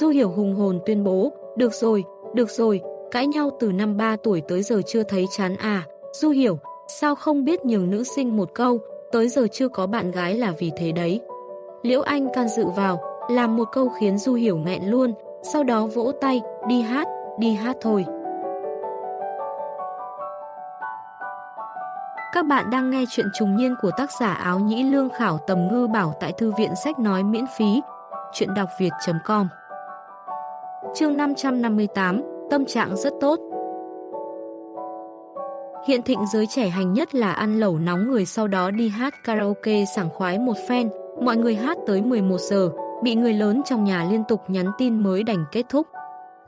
A: Du Hiểu hùng hồn tuyên bố, được rồi, được rồi, cãi nhau từ năm 3 tuổi tới giờ chưa thấy chán à, Du Hiểu, sao không biết nhường nữ sinh một câu, tới giờ chưa có bạn gái là vì thế đấy. Liễu Anh can dự vào, làm một câu khiến Du Hiểu nghẹn luôn, sau đó vỗ tay, đi hát, đi hát thôi. Các bạn đang nghe chuyện trùng niên của tác giả áo nhĩ lương khảo tầm ngư bảo tại thư viện sách nói miễn phí. Chuyện đọc việt.com Chương 558 Tâm trạng rất tốt Hiện thịnh giới trẻ hành nhất là ăn lẩu nóng người sau đó đi hát karaoke sảng khoái một phen, mọi người hát tới 11 giờ, bị người lớn trong nhà liên tục nhắn tin mới đành kết thúc.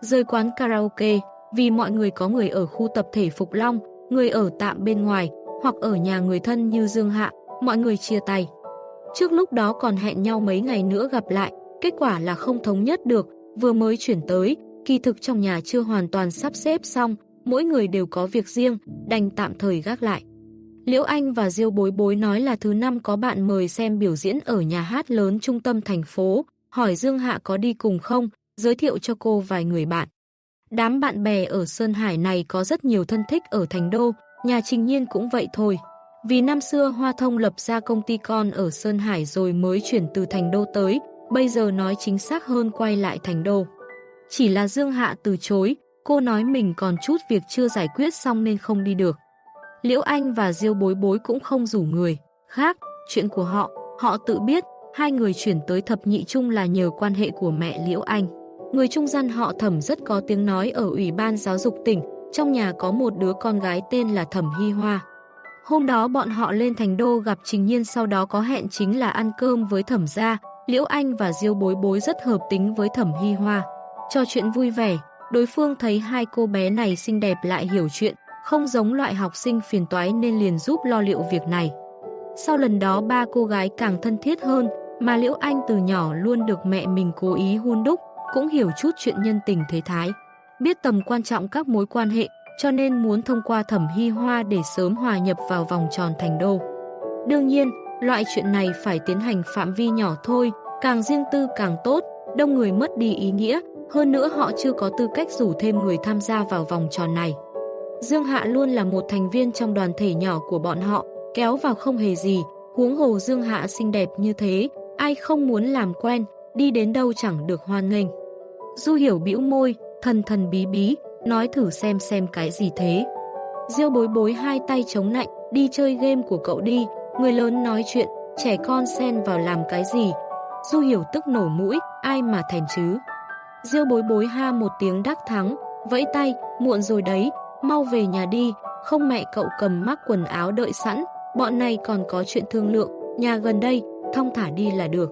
A: Rời quán karaoke, vì mọi người có người ở khu tập thể Phục Long, người ở tạm bên ngoài, hoặc ở nhà người thân như Dương Hạ, mọi người chia tay. Trước lúc đó còn hẹn nhau mấy ngày nữa gặp lại, kết quả là không thống nhất được, vừa mới chuyển tới, kỳ thực trong nhà chưa hoàn toàn sắp xếp xong, mỗi người đều có việc riêng, đành tạm thời gác lại. Liễu Anh và Diêu Bối Bối nói là thứ năm có bạn mời xem biểu diễn ở nhà hát lớn trung tâm thành phố, hỏi Dương Hạ có đi cùng không, giới thiệu cho cô vài người bạn. Đám bạn bè ở Sơn Hải này có rất nhiều thân thích ở Thành Đô, nhà Trình Nhiên cũng vậy thôi. Vì năm xưa Hoa Thông lập ra công ty con ở Sơn Hải rồi mới chuyển từ Thành Đô tới, bây giờ nói chính xác hơn quay lại Thành Đô. Chỉ là Dương Hạ từ chối, cô nói mình còn chút việc chưa giải quyết xong nên không đi được. Liễu Anh và Diêu Bối Bối cũng không rủ người. Khác, chuyện của họ, họ tự biết, hai người chuyển tới thập nhị trung là nhờ quan hệ của mẹ Liễu Anh. Người trung gian họ thẩm rất có tiếng nói ở Ủy ban Giáo dục tỉnh, trong nhà có một đứa con gái tên là Thẩm Hy Hoa. Hôm đó bọn họ lên thành đô gặp Trình Nhiên sau đó có hẹn chính là ăn cơm với Thẩm gia, Liễu Anh và Diêu Bối Bối rất hợp tính với Thẩm Hy Hoa. cho chuyện vui vẻ, đối phương thấy hai cô bé này xinh đẹp lại hiểu chuyện, không giống loại học sinh phiền toái nên liền giúp lo liệu việc này. Sau lần đó ba cô gái càng thân thiết hơn, mà Liễu Anh từ nhỏ luôn được mẹ mình cố ý hun đúc, cũng hiểu chút chuyện nhân tình thế thái. Biết tầm quan trọng các mối quan hệ, cho nên muốn thông qua thẩm hy hoa để sớm hòa nhập vào vòng tròn thành đô. Đương nhiên, loại chuyện này phải tiến hành phạm vi nhỏ thôi, càng riêng tư càng tốt, đông người mất đi ý nghĩa, hơn nữa họ chưa có tư cách rủ thêm người tham gia vào vòng tròn này. Dương Hạ luôn là một thành viên trong đoàn thể nhỏ của bọn họ, kéo vào không hề gì, huống hồ Dương Hạ xinh đẹp như thế, ai không muốn làm quen, đi đến đâu chẳng được hoan nghênh. Du hiểu bĩu môi, thần thần bí bí, nói thử xem xem cái gì thế. Diêu bối bối hai tay chống nạnh, đi chơi game của cậu đi, người lớn nói chuyện, trẻ con xen vào làm cái gì. Du hiểu tức nổ mũi, ai mà thèm chứ. Diêu bối bối ha một tiếng đắc thắng, vẫy tay, muộn rồi đấy, mau về nhà đi, không mẹ cậu cầm mắc quần áo đợi sẵn, bọn này còn có chuyện thương lượng, nhà gần đây, thong thả đi là được.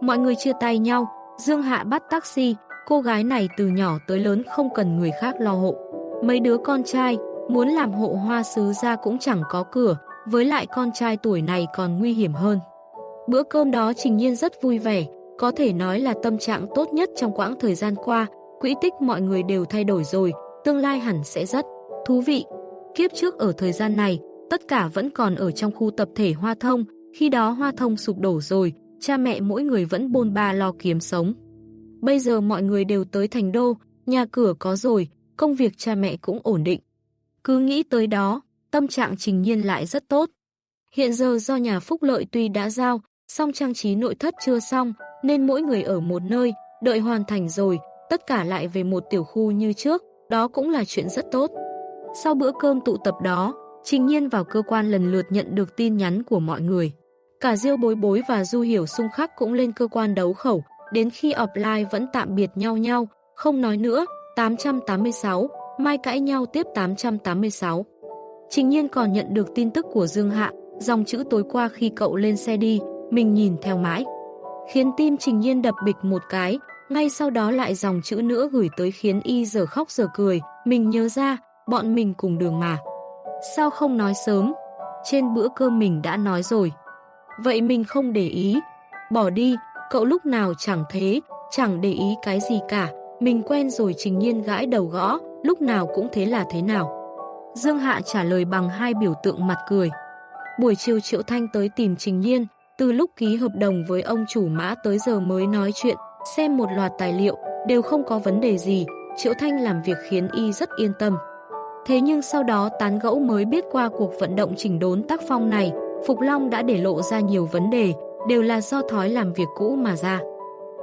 A: Mọi người chia tay nhau, Dương Hạ bắt taxi, cô gái này từ nhỏ tới lớn không cần người khác lo hộ. Mấy đứa con trai, muốn làm hộ hoa sứ ra cũng chẳng có cửa, với lại con trai tuổi này còn nguy hiểm hơn. Bữa cơm đó Trình Nhiên rất vui vẻ, có thể nói là tâm trạng tốt nhất trong quãng thời gian qua, quỹ tích mọi người đều thay đổi rồi, tương lai hẳn sẽ rất thú vị. Kiếp trước ở thời gian này, tất cả vẫn còn ở trong khu tập thể Hoa Thông, khi đó Hoa Thông sụp đổ rồi, cha mẹ mỗi người vẫn bôn ba lo kiếm sống. Bây giờ mọi người đều tới thành đô, nhà cửa có rồi, công việc cha mẹ cũng ổn định. Cứ nghĩ tới đó, tâm trạng trình nhiên lại rất tốt. Hiện giờ do nhà phúc lợi tuy đã giao, song trang trí nội thất chưa xong, nên mỗi người ở một nơi, đợi hoàn thành rồi, tất cả lại về một tiểu khu như trước, đó cũng là chuyện rất tốt. Sau bữa cơm tụ tập đó, Trình Nhiên vào cơ quan lần lượt nhận được tin nhắn của mọi người. Cả Diêu Bối Bối và Du Hiểu Xung Khắc cũng lên cơ quan đấu khẩu, đến khi offline vẫn tạm biệt nhau nhau, không nói nữa, 886, mai cãi nhau tiếp 886. Trình Nhiên còn nhận được tin tức của Dương Hạ, dòng chữ tối qua khi cậu lên xe đi, mình nhìn theo mãi. Khiến tim Trình Nhiên đập bịch một cái, ngay sau đó lại dòng chữ nữa gửi tới khiến y giờ khóc giờ cười, mình nhớ ra, bọn mình cùng đường mà. Sao không nói sớm? Trên bữa cơm mình đã nói rồi. Vậy mình không để ý. Bỏ đi, cậu lúc nào chẳng thế, chẳng để ý cái gì cả. Mình quen rồi trình nhiên gãi đầu gõ, lúc nào cũng thế là thế nào. Dương Hạ trả lời bằng hai biểu tượng mặt cười. Buổi chiều Triệu Thanh tới tìm Trình Nhiên, từ lúc ký hợp đồng với ông chủ mã tới giờ mới nói chuyện, xem một loạt tài liệu, đều không có vấn đề gì, Triệu Thanh làm việc khiến y rất yên tâm. Thế nhưng sau đó tán gẫu mới biết qua cuộc vận động chỉnh đốn tác phong này, Phục Long đã để lộ ra nhiều vấn đề, đều là do thói làm việc cũ mà ra.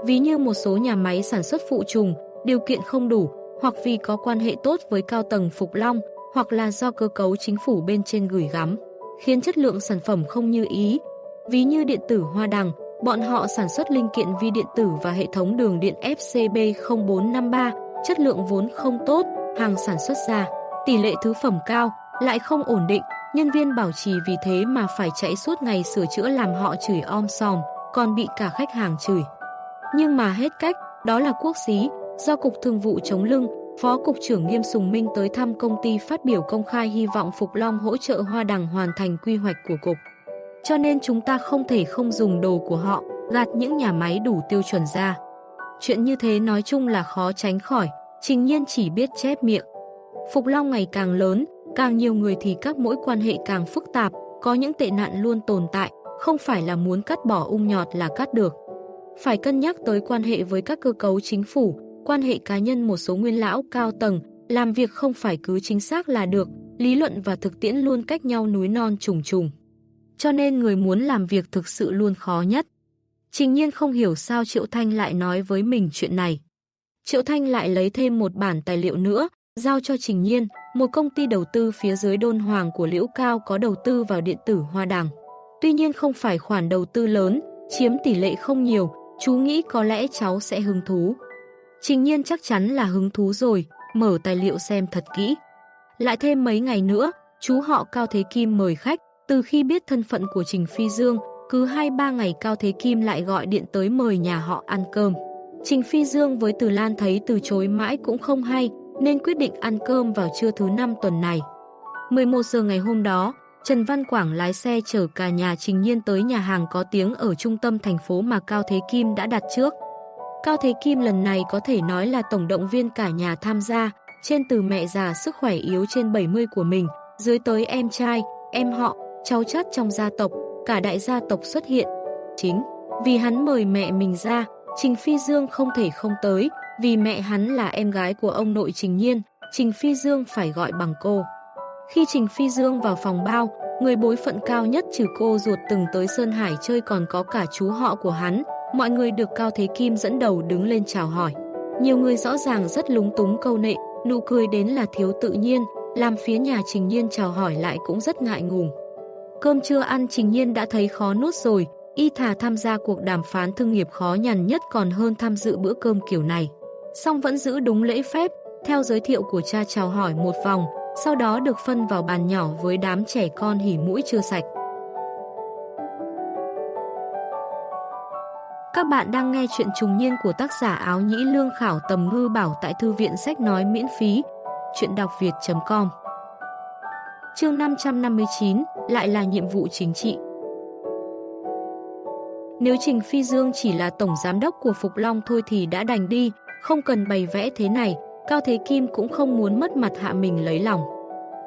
A: Ví như một số nhà máy sản xuất phụ trùng, điều kiện không đủ, hoặc vì có quan hệ tốt với cao tầng Phục Long, hoặc là do cơ cấu chính phủ bên trên gửi gắm, khiến chất lượng sản phẩm không như ý. Ví như điện tử Hoa Đằng, bọn họ sản xuất linh kiện vi điện tử và hệ thống đường điện FCB 0453, chất lượng vốn không tốt, hàng sản xuất ra tỷ lệ thứ phẩm cao, lại không ổn định, nhân viên bảo trì vì thế mà phải chạy suốt ngày sửa chữa làm họ chửi om sòm, còn bị cả khách hàng chửi. Nhưng mà hết cách, đó là quốc xí, do Cục Thường vụ chống lưng, Phó Cục trưởng Nghiêm Sùng Minh tới thăm công ty phát biểu công khai hy vọng Phục Long hỗ trợ Hoa Đằng hoàn thành quy hoạch của Cục. Cho nên chúng ta không thể không dùng đồ của họ, gạt những nhà máy đủ tiêu chuẩn ra. Chuyện như thế nói chung là khó tránh khỏi, trình nhiên chỉ biết chép miệng. Phục Long ngày càng lớn, càng nhiều người thì các mối quan hệ càng phức tạp, có những tệ nạn luôn tồn tại, không phải là muốn cắt bỏ ung nhọt là cắt được. Phải cân nhắc tới quan hệ với các cơ cấu chính phủ, quan hệ cá nhân một số nguyên lão cao tầng, làm việc không phải cứ chính xác là được, lý luận và thực tiễn luôn cách nhau núi non trùng trùng. Cho nên người muốn làm việc thực sự luôn khó nhất. Trình nhiên không hiểu sao Triệu Thanh lại nói với mình chuyện này. Triệu Thanh lại lấy thêm một bản tài liệu nữa, giao cho Trình Nhiên, một công ty đầu tư phía dưới đôn hoàng của Liễu Cao có đầu tư vào điện tử Hoa Đằng. Tuy nhiên không phải khoản đầu tư lớn, chiếm tỷ lệ không nhiều, chú nghĩ có lẽ cháu sẽ hứng thú. Trình Nhiên chắc chắn là hứng thú rồi, mở tài liệu xem thật kỹ. Lại thêm mấy ngày nữa, chú họ Cao Thế Kim mời khách, từ khi biết thân phận của Trình Phi Dương, cứ 2-3 ngày Cao Thế Kim lại gọi điện tới mời nhà họ ăn cơm. Trình Phi Dương với Từ Lan thấy từ chối mãi cũng không hay, nên quyết định ăn cơm vào trưa thứ năm tuần này. 11 giờ ngày hôm đó, Trần Văn Quảng lái xe chở cả nhà Trình Nhiên tới nhà hàng có tiếng ở trung tâm thành phố mà Cao Thế Kim đã đặt trước. Cao Thế Kim lần này có thể nói là tổng động viên cả nhà tham gia, trên từ mẹ già sức khỏe yếu trên 70 của mình, dưới tới em trai, em họ, cháu chắt trong gia tộc, cả đại gia tộc xuất hiện. Chính vì hắn mời mẹ mình ra, Trình Phi Dương không thể không tới, vì mẹ hắn là em gái của ông nội Trình Nhiên, Trình Phi Dương phải gọi bằng cô. Khi Trình Phi Dương vào phòng bao, người bối phận cao nhất trừ cô ruột từng tới Sơn Hải chơi còn có cả chú họ của hắn, mọi người được Cao Thế Kim dẫn đầu đứng lên chào hỏi. Nhiều người rõ ràng rất lúng túng câu nệ, nụ cười đến là thiếu tự nhiên, làm phía nhà Trình Nhiên chào hỏi lại cũng rất ngại ngùng. Cơm trưa ăn Trình Nhiên đã thấy khó nuốt rồi, y thà tham gia cuộc đàm phán thương nghiệp khó nhằn nhất còn hơn tham dự bữa cơm kiểu này. Song vẫn giữ đúng lễ phép, theo giới thiệu của cha chào hỏi một vòng, sau đó được phân vào bàn nhỏ với đám trẻ con hỉ mũi chưa sạch. Các bạn đang nghe chuyện trùng niên của tác giả áo nhĩ lương khảo tầm ngư bảo tại thư viện sách nói miễn phí, chuyện đọc việt.com Chương 559 lại là nhiệm vụ chính trị. Nếu Trình Phi Dương chỉ là tổng giám đốc của Phục Long thôi thì đã đành đi, không cần bày vẽ thế này, Cao Thế Kim cũng không muốn mất mặt hạ mình lấy lòng.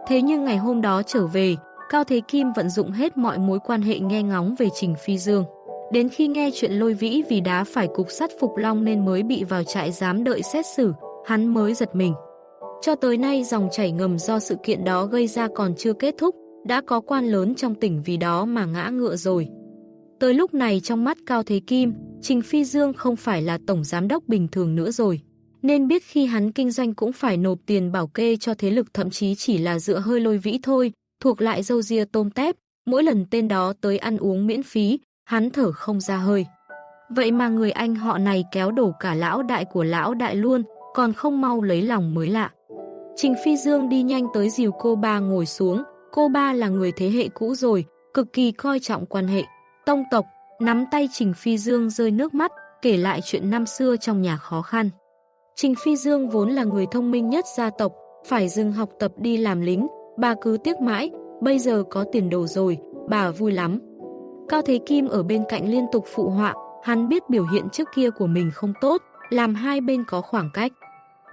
A: Thế nhưng ngày hôm đó trở về, Cao Thế Kim vận dụng hết mọi mối quan hệ nghe ngóng về Trình Phi Dương. Đến khi nghe chuyện lôi vĩ vì đá phải cục sắt Phục Long nên mới bị vào trại giám đợi xét xử, hắn mới giật mình. Cho tới nay dòng chảy ngầm do sự kiện đó gây ra còn chưa kết thúc, đã có quan lớn trong tỉnh vì đó mà ngã ngựa rồi. Tới lúc này trong mắt Cao Thế Kim, Trình Phi Dương không phải là tổng giám đốc bình thường nữa rồi. Nên biết khi hắn kinh doanh cũng phải nộp tiền bảo kê cho thế lực thậm chí chỉ là dựa hơi lôi vĩ thôi, thuộc lại dâu ria tôm tép, mỗi lần tên đó tới ăn uống miễn phí, hắn thở không ra hơi. Vậy mà người anh họ này kéo đổ cả lão đại của lão đại luôn, còn không mau lấy lòng mới lạ. Trình Phi Dương đi nhanh tới dìu cô ba ngồi xuống, cô ba là người thế hệ cũ rồi, cực kỳ coi trọng quan hệ. Tông tộc, nắm tay Trình Phi Dương rơi nước mắt, kể lại chuyện năm xưa trong nhà khó khăn. Trình Phi Dương vốn là người thông minh nhất gia tộc, phải dừng học tập đi làm lính, bà cứ tiếc mãi, bây giờ có tiền đồ rồi, bà vui lắm. Cao Thế Kim ở bên cạnh liên tục phụ họa, hắn biết biểu hiện trước kia của mình không tốt, làm hai bên có khoảng cách.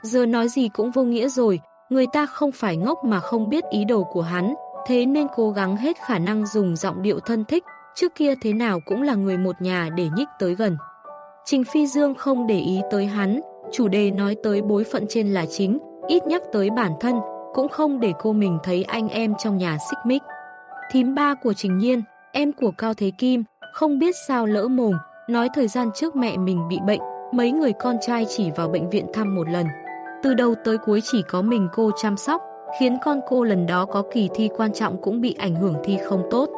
A: Giờ nói gì cũng vô nghĩa rồi, người ta không phải ngốc mà không biết ý đồ của hắn, thế nên cố gắng hết khả năng dùng giọng điệu thân thích, trước kia thế nào cũng là người một nhà để nhích tới gần. Trình Phi Dương không để ý tới hắn, chủ đề nói tới bối phận trên là chính, ít nhắc tới bản thân, cũng không để cô mình thấy anh em trong nhà xích mích. Thím ba của Trình Nhiên, em của Cao Thế Kim, không biết sao lỡ mồm, nói thời gian trước mẹ mình bị bệnh, mấy người con trai chỉ vào bệnh viện thăm một lần. Từ đầu tới cuối chỉ có mình cô chăm sóc, khiến con cô lần đó có kỳ thi quan trọng cũng bị ảnh hưởng thi không tốt.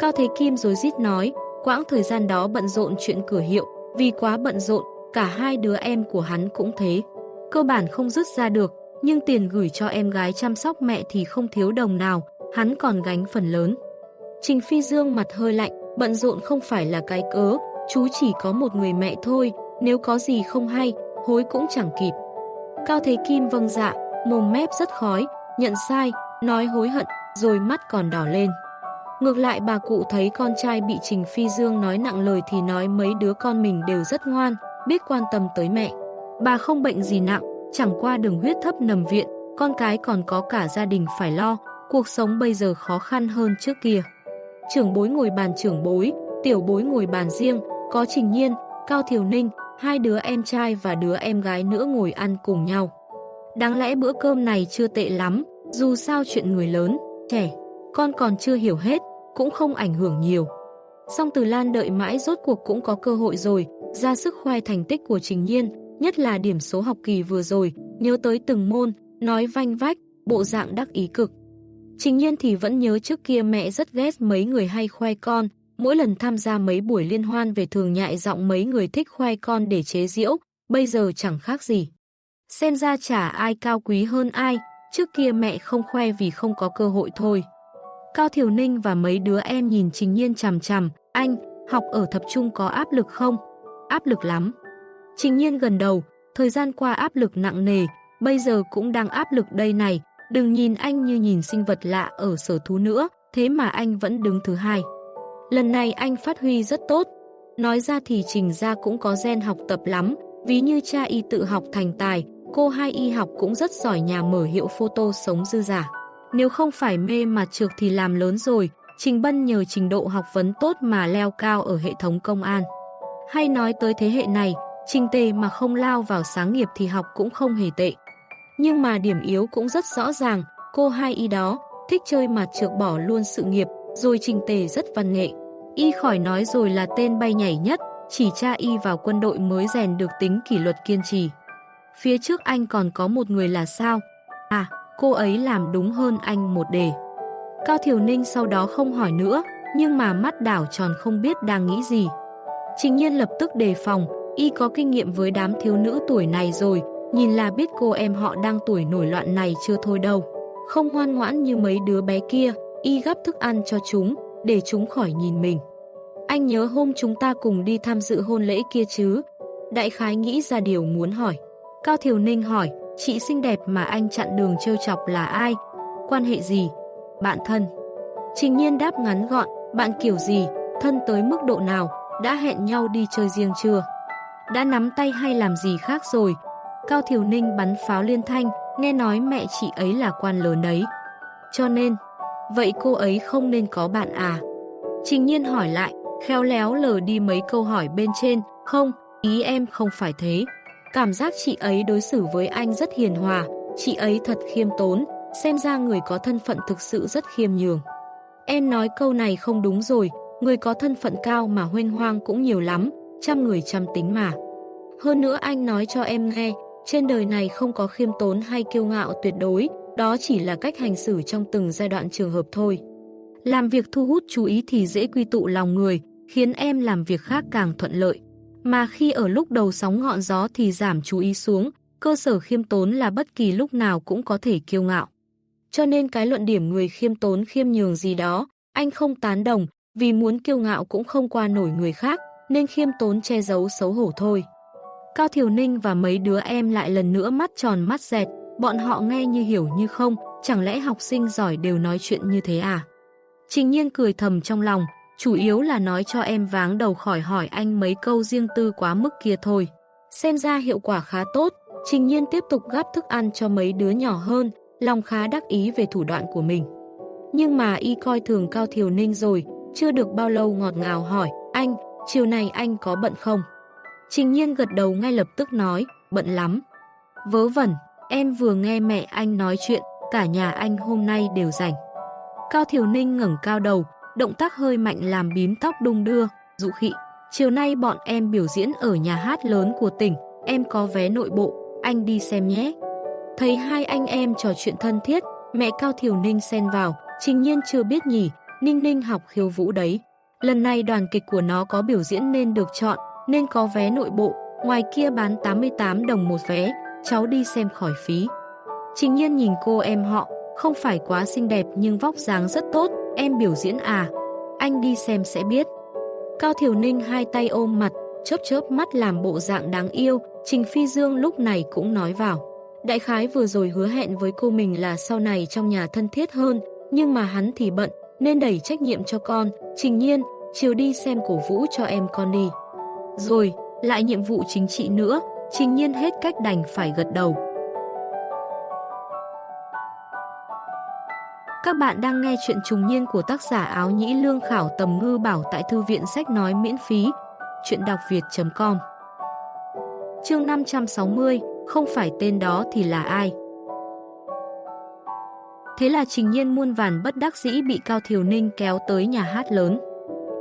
A: Cao Thế Kim rồi rít nói, quãng thời gian đó bận rộn chuyện cửa hiệu, vì quá bận rộn, cả hai đứa em của hắn cũng thế. Cơ bản không rút ra được, nhưng tiền gửi cho em gái chăm sóc mẹ thì không thiếu đồng nào, hắn còn gánh phần lớn. Trình Phi Dương mặt hơi lạnh, bận rộn không phải là cái cớ, chú chỉ có một người mẹ thôi, nếu có gì không hay, hối cũng chẳng kịp. Cao Thế Kim vâng dạ, mồm mép rất khói, nhận sai, nói hối hận, rồi mắt còn đỏ lên. Ngược lại bà cụ thấy con trai bị Trình Phi Dương nói nặng lời thì nói mấy đứa con mình đều rất ngoan, biết quan tâm tới mẹ. Bà không bệnh gì nặng, chẳng qua đường huyết thấp nằm viện, con cái còn có cả gia đình phải lo, cuộc sống bây giờ khó khăn hơn trước kia. Trưởng bối ngồi bàn trưởng bối, tiểu bối ngồi bàn riêng, có Trình Nhiên, Cao Thiều Ninh, hai đứa em trai và đứa em gái nữa ngồi ăn cùng nhau. Đáng lẽ bữa cơm này chưa tệ lắm, dù sao chuyện người lớn, trẻ, con còn chưa hiểu hết, cũng không ảnh hưởng nhiều. Song Từ Lan đợi mãi rốt cuộc cũng có cơ hội rồi, ra sức khoe thành tích của Trình Nhiên, nhất là điểm số học kỳ vừa rồi, nhớ tới từng môn, nói vanh vách, bộ dạng đắc ý cực. Trình Nhiên thì vẫn nhớ trước kia mẹ rất ghét mấy người hay khoe con, mỗi lần tham gia mấy buổi liên hoan về thường nhại giọng mấy người thích khoe con để chế giễu, bây giờ chẳng khác gì. Xem ra chả ai cao quý hơn ai, trước kia mẹ không khoe vì không có cơ hội thôi. Cao Thiều Ninh và mấy đứa em nhìn Trình Nhiên chằm chằm, anh, học ở thập trung có áp lực không? Áp lực lắm. Trình Nhiên gần đầu, thời gian qua áp lực nặng nề, bây giờ cũng đang áp lực đây này, đừng nhìn anh như nhìn sinh vật lạ ở sở thú nữa, thế mà anh vẫn đứng thứ hai. Lần này anh phát huy rất tốt. Nói ra thì Trình ra cũng có gen học tập lắm, ví như cha y tự học thành tài, cô hai y học cũng rất giỏi nhà mở hiệu photo sống dư giả. Nếu không phải mê mà trượt thì làm lớn rồi, Trình Bân nhờ trình độ học vấn tốt mà leo cao ở hệ thống công an. Hay nói tới thế hệ này, Trình Tề mà không lao vào sáng nghiệp thì học cũng không hề tệ. Nhưng mà điểm yếu cũng rất rõ ràng, cô hai y đó, thích chơi mà trượt bỏ luôn sự nghiệp, rồi Trình Tề rất văn nghệ. Y khỏi nói rồi là tên bay nhảy nhất, chỉ cha y vào quân đội mới rèn được tính kỷ luật kiên trì. Phía trước anh còn có một người là sao? À, cô ấy làm đúng hơn anh một đề. Cao Thiều Ninh sau đó không hỏi nữa, nhưng mà mắt đảo tròn không biết đang nghĩ gì. Trình nhiên lập tức đề phòng, y có kinh nghiệm với đám thiếu nữ tuổi này rồi, nhìn là biết cô em họ đang tuổi nổi loạn này chưa thôi đâu. Không ngoan ngoãn như mấy đứa bé kia, y gắp thức ăn cho chúng, để chúng khỏi nhìn mình. Anh nhớ hôm chúng ta cùng đi tham dự hôn lễ kia chứ? Đại khái nghĩ ra điều muốn hỏi. Cao Thiều Ninh hỏi, chị xinh đẹp mà anh chặn đường trêu chọc là ai? Quan hệ gì? Bạn thân. Trình nhiên đáp ngắn gọn, bạn kiểu gì, thân tới mức độ nào, đã hẹn nhau đi chơi riêng chưa? Đã nắm tay hay làm gì khác rồi? Cao Thiều Ninh bắn pháo liên thanh, nghe nói mẹ chị ấy là quan lớn ấy. Cho nên, vậy cô ấy không nên có bạn à? Trình nhiên hỏi lại, khéo léo lờ đi mấy câu hỏi bên trên, không, ý em không phải thế. Cảm giác chị ấy đối xử với anh rất hiền hòa, chị ấy thật khiêm tốn, xem ra người có thân phận thực sự rất khiêm nhường. Em nói câu này không đúng rồi, người có thân phận cao mà huyên hoang cũng nhiều lắm, trăm người trăm tính mà. Hơn nữa anh nói cho em nghe, trên đời này không có khiêm tốn hay kiêu ngạo tuyệt đối, đó chỉ là cách hành xử trong từng giai đoạn trường hợp thôi. Làm việc thu hút chú ý thì dễ quy tụ lòng người, khiến em làm việc khác càng thuận lợi. Mà khi ở lúc đầu sóng ngọn gió thì giảm chú ý xuống, cơ sở khiêm tốn là bất kỳ lúc nào cũng có thể kiêu ngạo. Cho nên cái luận điểm người khiêm tốn khiêm nhường gì đó, anh không tán đồng, vì muốn kiêu ngạo cũng không qua nổi người khác, nên khiêm tốn che giấu xấu hổ thôi. Cao Thiều Ninh và mấy đứa em lại lần nữa mắt tròn mắt dẹt, bọn họ nghe như hiểu như không, chẳng lẽ học sinh giỏi đều nói chuyện như thế à? Trình nhiên cười thầm trong lòng, chủ yếu là nói cho em váng đầu khỏi hỏi anh mấy câu riêng tư quá mức kia thôi. Xem ra hiệu quả khá tốt, Trình nhiên tiếp tục gắp thức ăn cho mấy đứa nhỏ hơn, lòng khá đắc ý về thủ đoạn của mình. Nhưng mà y coi thường Cao Thiều Ninh rồi, chưa được bao lâu ngọt ngào hỏi, anh, chiều này anh có bận không? Trình nhiên gật đầu ngay lập tức nói, bận lắm. Vớ vẩn, em vừa nghe mẹ anh nói chuyện, cả nhà anh hôm nay đều rảnh. Cao Thiều Ninh ngẩng cao đầu, động tác hơi mạnh làm bím tóc đung đưa, dụ khị. Chiều nay bọn em biểu diễn ở nhà hát lớn của tỉnh, em có vé nội bộ, anh đi xem nhé. Thấy hai anh em trò chuyện thân thiết, mẹ Cao thiểu Ninh xen vào, trình nhiên chưa biết nhỉ, Ninh Ninh học khiêu vũ đấy. Lần này đoàn kịch của nó có biểu diễn nên được chọn, nên có vé nội bộ, ngoài kia bán 88 đồng một vé, cháu đi xem khỏi phí. Trình nhiên nhìn cô em họ, không phải quá xinh đẹp nhưng vóc dáng rất tốt, em biểu diễn à? Anh đi xem sẽ biết. Cao Thiểu Ninh hai tay ôm mặt, chớp chớp mắt làm bộ dạng đáng yêu, Trình Phi Dương lúc này cũng nói vào. Đại khái vừa rồi hứa hẹn với cô mình là sau này trong nhà thân thiết hơn, nhưng mà hắn thì bận, nên đẩy trách nhiệm cho con. Trình nhiên, chiều đi xem cổ vũ cho em con đi. Rồi, lại nhiệm vụ chính trị nữa, trình nhiên hết cách đành phải gật đầu. Các bạn đang nghe chuyện trùng niên của tác giả áo nhĩ lương khảo tầm ngư bảo tại thư viện sách nói miễn phí. Chuyện đọc việt.com Chương 560 Không phải tên đó thì là ai? Thế là trình nhiên muôn vàn bất đắc dĩ bị Cao Thiều Ninh kéo tới nhà hát lớn.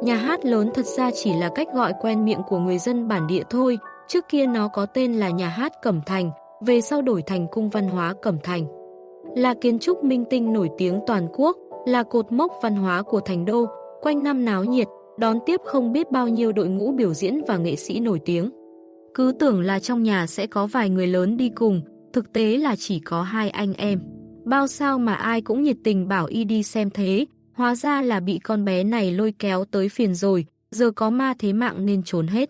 A: Nhà hát lớn thật ra chỉ là cách gọi quen miệng của người dân bản địa thôi, trước kia nó có tên là nhà hát Cẩm Thành, về sau đổi thành cung văn hóa Cẩm Thành. Là kiến trúc minh tinh nổi tiếng toàn quốc, là cột mốc văn hóa của thành đô, quanh năm náo nhiệt, đón tiếp không biết bao nhiêu đội ngũ biểu diễn và nghệ sĩ nổi tiếng. Cứ tưởng là trong nhà sẽ có vài người lớn đi cùng, thực tế là chỉ có hai anh em. Bao sao mà ai cũng nhiệt tình bảo y đi xem thế, hóa ra là bị con bé này lôi kéo tới phiền rồi, giờ có ma thế mạng nên trốn hết.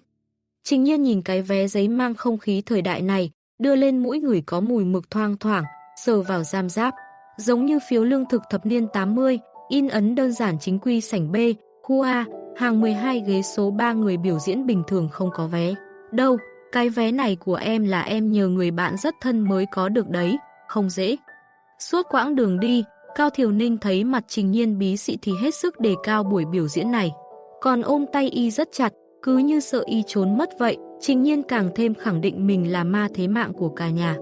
A: Trình nhiên nhìn cái vé giấy mang không khí thời đại này, đưa lên mũi người có mùi mực thoang thoảng, sờ vào giam giáp. Giống như phiếu lương thực thập niên 80, in ấn đơn giản chính quy sảnh B, khu A, hàng 12 ghế số 3 người biểu diễn bình thường không có vé. Đâu, cái vé này của em là em nhờ người bạn rất thân mới có được đấy, không dễ. Suốt quãng đường đi, Cao Thiều Ninh thấy mặt Trình Nhiên bí sĩ thì hết sức đề cao buổi biểu diễn này. Còn ôm tay y rất chặt, cứ như sợ y trốn mất vậy, Trình Nhiên càng thêm khẳng định mình là ma thế mạng của cả nhà.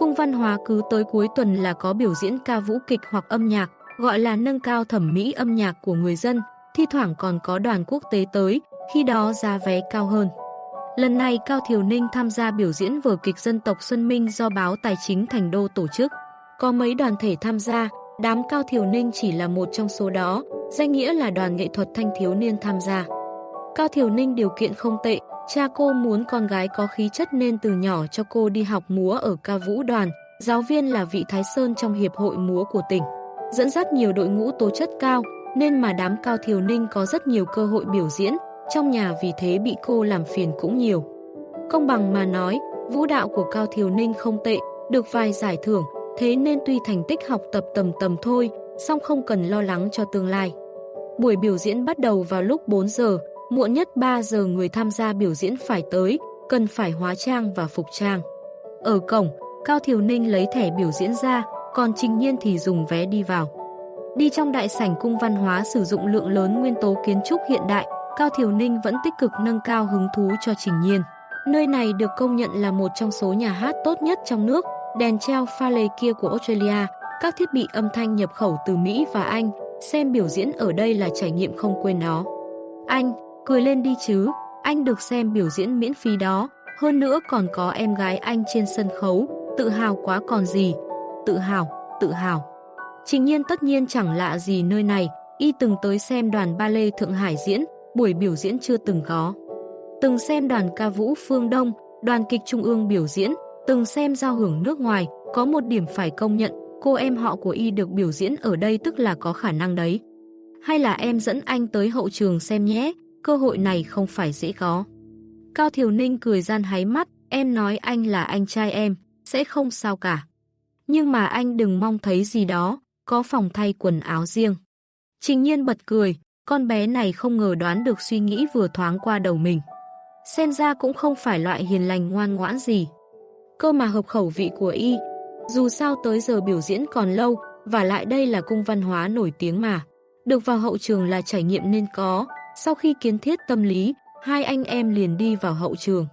A: Cung văn hóa cứ tới cuối tuần là có biểu diễn ca vũ kịch hoặc âm nhạc, gọi là nâng cao thẩm mỹ âm nhạc của người dân, thi thoảng còn có đoàn quốc tế tới, khi đó giá vé cao hơn. Lần này Cao Thiều Ninh tham gia biểu diễn vở kịch dân tộc Xuân Minh do báo Tài chính Thành Đô tổ chức. Có mấy đoàn thể tham gia, đám Cao Thiều Ninh chỉ là một trong số đó, danh nghĩa là đoàn nghệ thuật thanh thiếu niên tham gia. Cao Thiều Ninh điều kiện không tệ, cha cô muốn con gái có khí chất nên từ nhỏ cho cô đi học múa ở ca vũ đoàn, giáo viên là vị Thái Sơn trong Hiệp hội múa của tỉnh. Dẫn dắt nhiều đội ngũ tố chất cao, nên mà đám Cao Thiều Ninh có rất nhiều cơ hội biểu diễn, trong nhà vì thế bị cô làm phiền cũng nhiều. Công bằng mà nói, vũ đạo của Cao Thiều Ninh không tệ, được vài giải thưởng, thế nên tuy thành tích học tập tầm tầm thôi, song không cần lo lắng cho tương lai. Buổi biểu diễn bắt đầu vào lúc 4 giờ, muộn nhất 3 giờ người tham gia biểu diễn phải tới, cần phải hóa trang và phục trang. Ở cổng, Cao Thiều Ninh lấy thẻ biểu diễn ra, còn Trình Nhiên thì dùng vé đi vào. Đi trong đại sảnh cung văn hóa sử dụng lượng lớn nguyên tố kiến trúc hiện đại, Cao Thiều Ninh vẫn tích cực nâng cao hứng thú cho Trình Nhiên. Nơi này được công nhận là một trong số nhà hát tốt nhất trong nước, đèn treo pha lê kia của Australia, các thiết bị âm thanh nhập khẩu từ Mỹ và Anh, xem biểu diễn ở đây là trải nghiệm không quên nó. Anh, cười lên đi chứ, anh được xem biểu diễn miễn phí đó, hơn nữa còn có em gái anh trên sân khấu, tự hào quá còn gì. Tự hào, tự hào. Trình nhiên tất nhiên chẳng lạ gì nơi này, y từng tới xem đoàn ballet Thượng Hải diễn, buổi biểu diễn chưa từng có. Từng xem đoàn ca vũ phương Đông, đoàn kịch Trung ương biểu diễn, từng xem giao hưởng nước ngoài, có một điểm phải công nhận, cô em họ của y được biểu diễn ở đây tức là có khả năng đấy. Hay là em dẫn anh tới hậu trường xem nhé, cơ hội này không phải dễ có. Cao Thiều Ninh cười gian háy mắt, em nói anh là anh trai em, sẽ không sao cả. Nhưng mà anh đừng mong thấy gì đó, có phòng thay quần áo riêng. Trình nhiên bật cười, con bé này không ngờ đoán được suy nghĩ vừa thoáng qua đầu mình. Xem ra cũng không phải loại hiền lành ngoan ngoãn gì. Cơ mà hợp khẩu vị của y, dù sao tới giờ biểu diễn còn lâu, và lại đây là cung văn hóa nổi tiếng mà. Được vào hậu trường là trải nghiệm nên có, sau khi kiến thiết tâm lý, hai anh em liền đi vào hậu trường.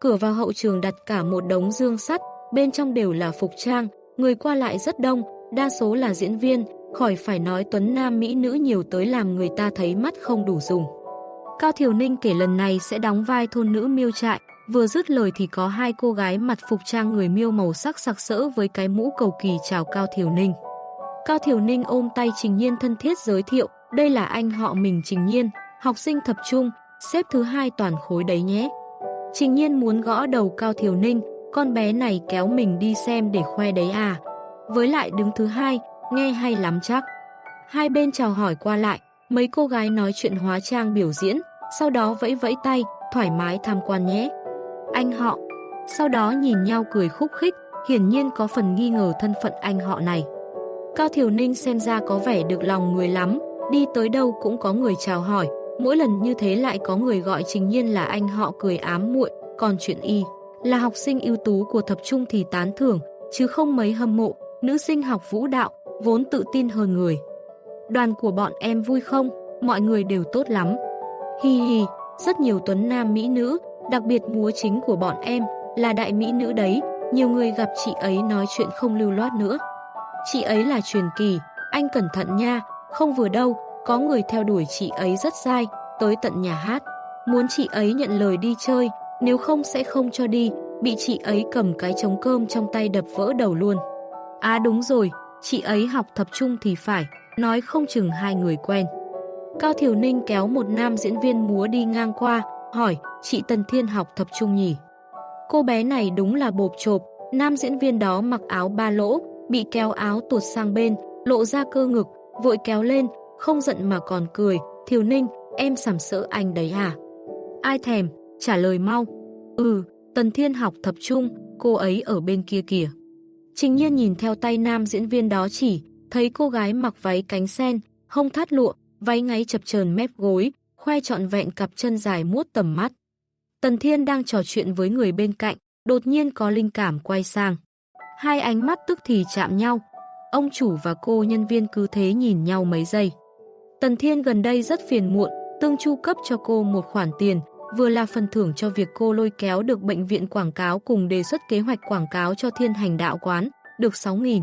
A: Cửa vào hậu trường đặt cả một đống dương sắt, bên trong đều là phục trang, người qua lại rất đông, đa số là diễn viên, khỏi phải nói tuấn nam mỹ nữ nhiều tới làm người ta thấy mắt không đủ dùng. Cao Thiều Ninh kể lần này sẽ đóng vai thôn nữ miêu trại, vừa dứt lời thì có hai cô gái mặt phục trang người miêu màu sắc sặc sỡ với cái mũ cầu kỳ chào Cao Thiều Ninh. Cao Thiều Ninh ôm tay Trình Nhiên thân thiết giới thiệu, đây là anh họ mình Trình Nhiên, học sinh thập trung, xếp thứ hai toàn khối đấy nhé. Trình Nhiên muốn gõ đầu Cao Thiều Ninh, con bé này kéo mình đi xem để khoe đấy à. Với lại đứng thứ hai, nghe hay lắm chắc. Hai bên chào hỏi qua lại, mấy cô gái nói chuyện hóa trang biểu diễn, sau đó vẫy vẫy tay, thoải mái tham quan nhé. Anh họ, sau đó nhìn nhau cười khúc khích, hiển nhiên có phần nghi ngờ thân phận anh họ này. Cao Thiều Ninh xem ra có vẻ được lòng người lắm, đi tới đâu cũng có người chào hỏi, mỗi lần như thế lại có người gọi Trình Nhiên là anh họ cười ám muội, còn chuyện y là học sinh ưu tú của thập trung thì tán thưởng, chứ không mấy hâm mộ, nữ sinh học vũ đạo, vốn tự tin hơn người. Đoàn của bọn em vui không? Mọi người đều tốt lắm. Hi hi, rất nhiều tuấn nam mỹ nữ, đặc biệt múa chính của bọn em là đại mỹ nữ đấy, nhiều người gặp chị ấy nói chuyện không lưu loát nữa. Chị ấy là truyền kỳ, anh cẩn thận nha, không vừa đâu, có người theo đuổi chị ấy rất dai, tới tận nhà hát. Muốn chị ấy nhận lời đi chơi, nếu không sẽ không cho đi, bị chị ấy cầm cái trống cơm trong tay đập vỡ đầu luôn. À đúng rồi, chị ấy học tập trung thì phải, nói không chừng hai người quen. Cao Thiều Ninh kéo một nam diễn viên múa đi ngang qua, hỏi, chị Tần Thiên học thập trung nhỉ? Cô bé này đúng là bộp chộp, nam diễn viên đó mặc áo ba lỗ, bị kéo áo tuột sang bên, lộ ra cơ ngực, vội kéo lên, không giận mà còn cười, Thiều Ninh, em sảm sỡ anh đấy à? Ai thèm, trả lời mau. Ừ, Tần Thiên học thập trung, cô ấy ở bên kia kìa. Trình nhiên nhìn theo tay nam diễn viên đó chỉ, thấy cô gái mặc váy cánh sen, hông thắt lụa, váy ngáy chập chờn mép gối, khoe trọn vẹn cặp chân dài muốt tầm mắt. Tần Thiên đang trò chuyện với người bên cạnh, đột nhiên có linh cảm quay sang. Hai ánh mắt tức thì chạm nhau. Ông chủ và cô nhân viên cứ thế nhìn nhau mấy giây. Tần Thiên gần đây rất phiền muộn, tương chu cấp cho cô một khoản tiền, vừa là phần thưởng cho việc cô lôi kéo được bệnh viện quảng cáo cùng đề xuất kế hoạch quảng cáo cho thiên hành đạo quán, được 6.000.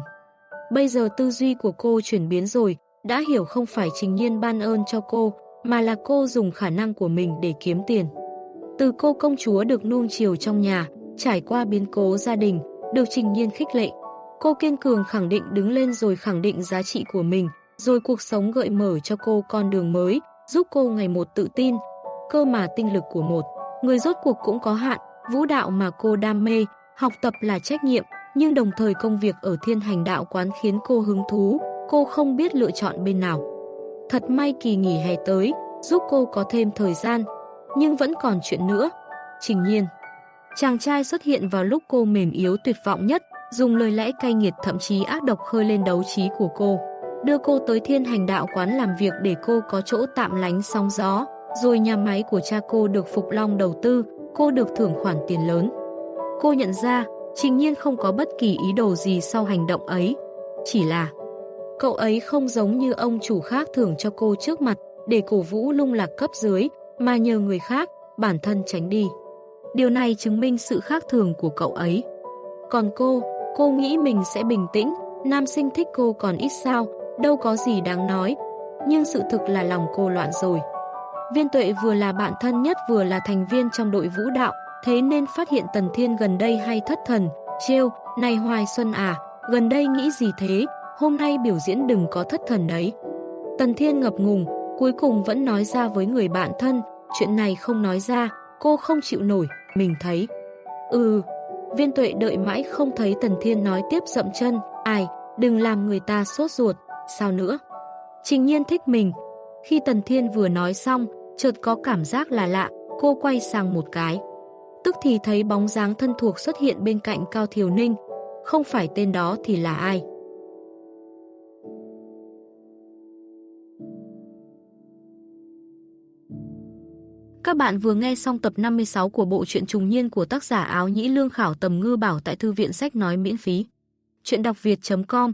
A: Bây giờ tư duy của cô chuyển biến rồi, đã hiểu không phải trình nhiên ban ơn cho cô, mà là cô dùng khả năng của mình để kiếm tiền. Từ cô công chúa được nuông chiều trong nhà, trải qua biến cố gia đình, được trình nhiên khích lệ. Cô kiên cường khẳng định đứng lên rồi khẳng định giá trị của mình, rồi cuộc sống gợi mở cho cô con đường mới, giúp cô ngày một tự tin. Cơ mà tinh lực của một, người rốt cuộc cũng có hạn, vũ đạo mà cô đam mê, học tập là trách nhiệm, nhưng đồng thời công việc ở thiên hành đạo quán khiến cô hứng thú, cô không biết lựa chọn bên nào. Thật may kỳ nghỉ hè tới, giúp cô có thêm thời gian, nhưng vẫn còn chuyện nữa. Trình nhiên, chàng trai xuất hiện vào lúc cô mềm yếu tuyệt vọng nhất, dùng lời lẽ cay nghiệt thậm chí ác độc khơi lên đấu trí của cô. Đưa cô tới thiên hành đạo quán làm việc để cô có chỗ tạm lánh sóng gió, rồi nhà máy của cha cô được Phục Long đầu tư, cô được thưởng khoản tiền lớn. Cô nhận ra, Trình nhiên không có bất kỳ ý đồ gì sau hành động ấy. Chỉ là, cậu ấy không giống như ông chủ khác thưởng cho cô trước mặt để cổ vũ lung lạc cấp dưới, mà nhờ người khác, bản thân tránh đi. Điều này chứng minh sự khác thường của cậu ấy. Còn cô, cô nghĩ mình sẽ bình tĩnh, nam sinh thích cô còn ít sao, đâu có gì đáng nói. Nhưng sự thực là lòng cô loạn rồi. Viên tuệ vừa là bạn thân nhất vừa là thành viên trong đội vũ đạo, thế nên phát hiện Tần Thiên gần đây hay thất thần, trêu, này Hoài Xuân à, gần đây nghĩ gì thế, hôm nay biểu diễn đừng có thất thần đấy. Tần Thiên ngập ngùng, cuối cùng vẫn nói ra với người bạn thân, chuyện này không nói ra, cô không chịu nổi, mình thấy. Ừ, viên tuệ đợi mãi không thấy Tần Thiên nói tiếp dậm chân, ai, đừng làm người ta sốt ruột, sao nữa. Trình nhiên thích mình. Khi Tần Thiên vừa nói xong, chợt có cảm giác là lạ, cô quay sang một cái tức thì thấy bóng dáng thân thuộc xuất hiện bên cạnh Cao Thiều Ninh. Không phải tên đó thì là ai? Các bạn vừa nghe xong tập 56 của bộ truyện trùng niên của tác giả áo nhĩ lương khảo tầm ngư bảo tại thư viện sách nói miễn phí. Chuyện đọc việt.com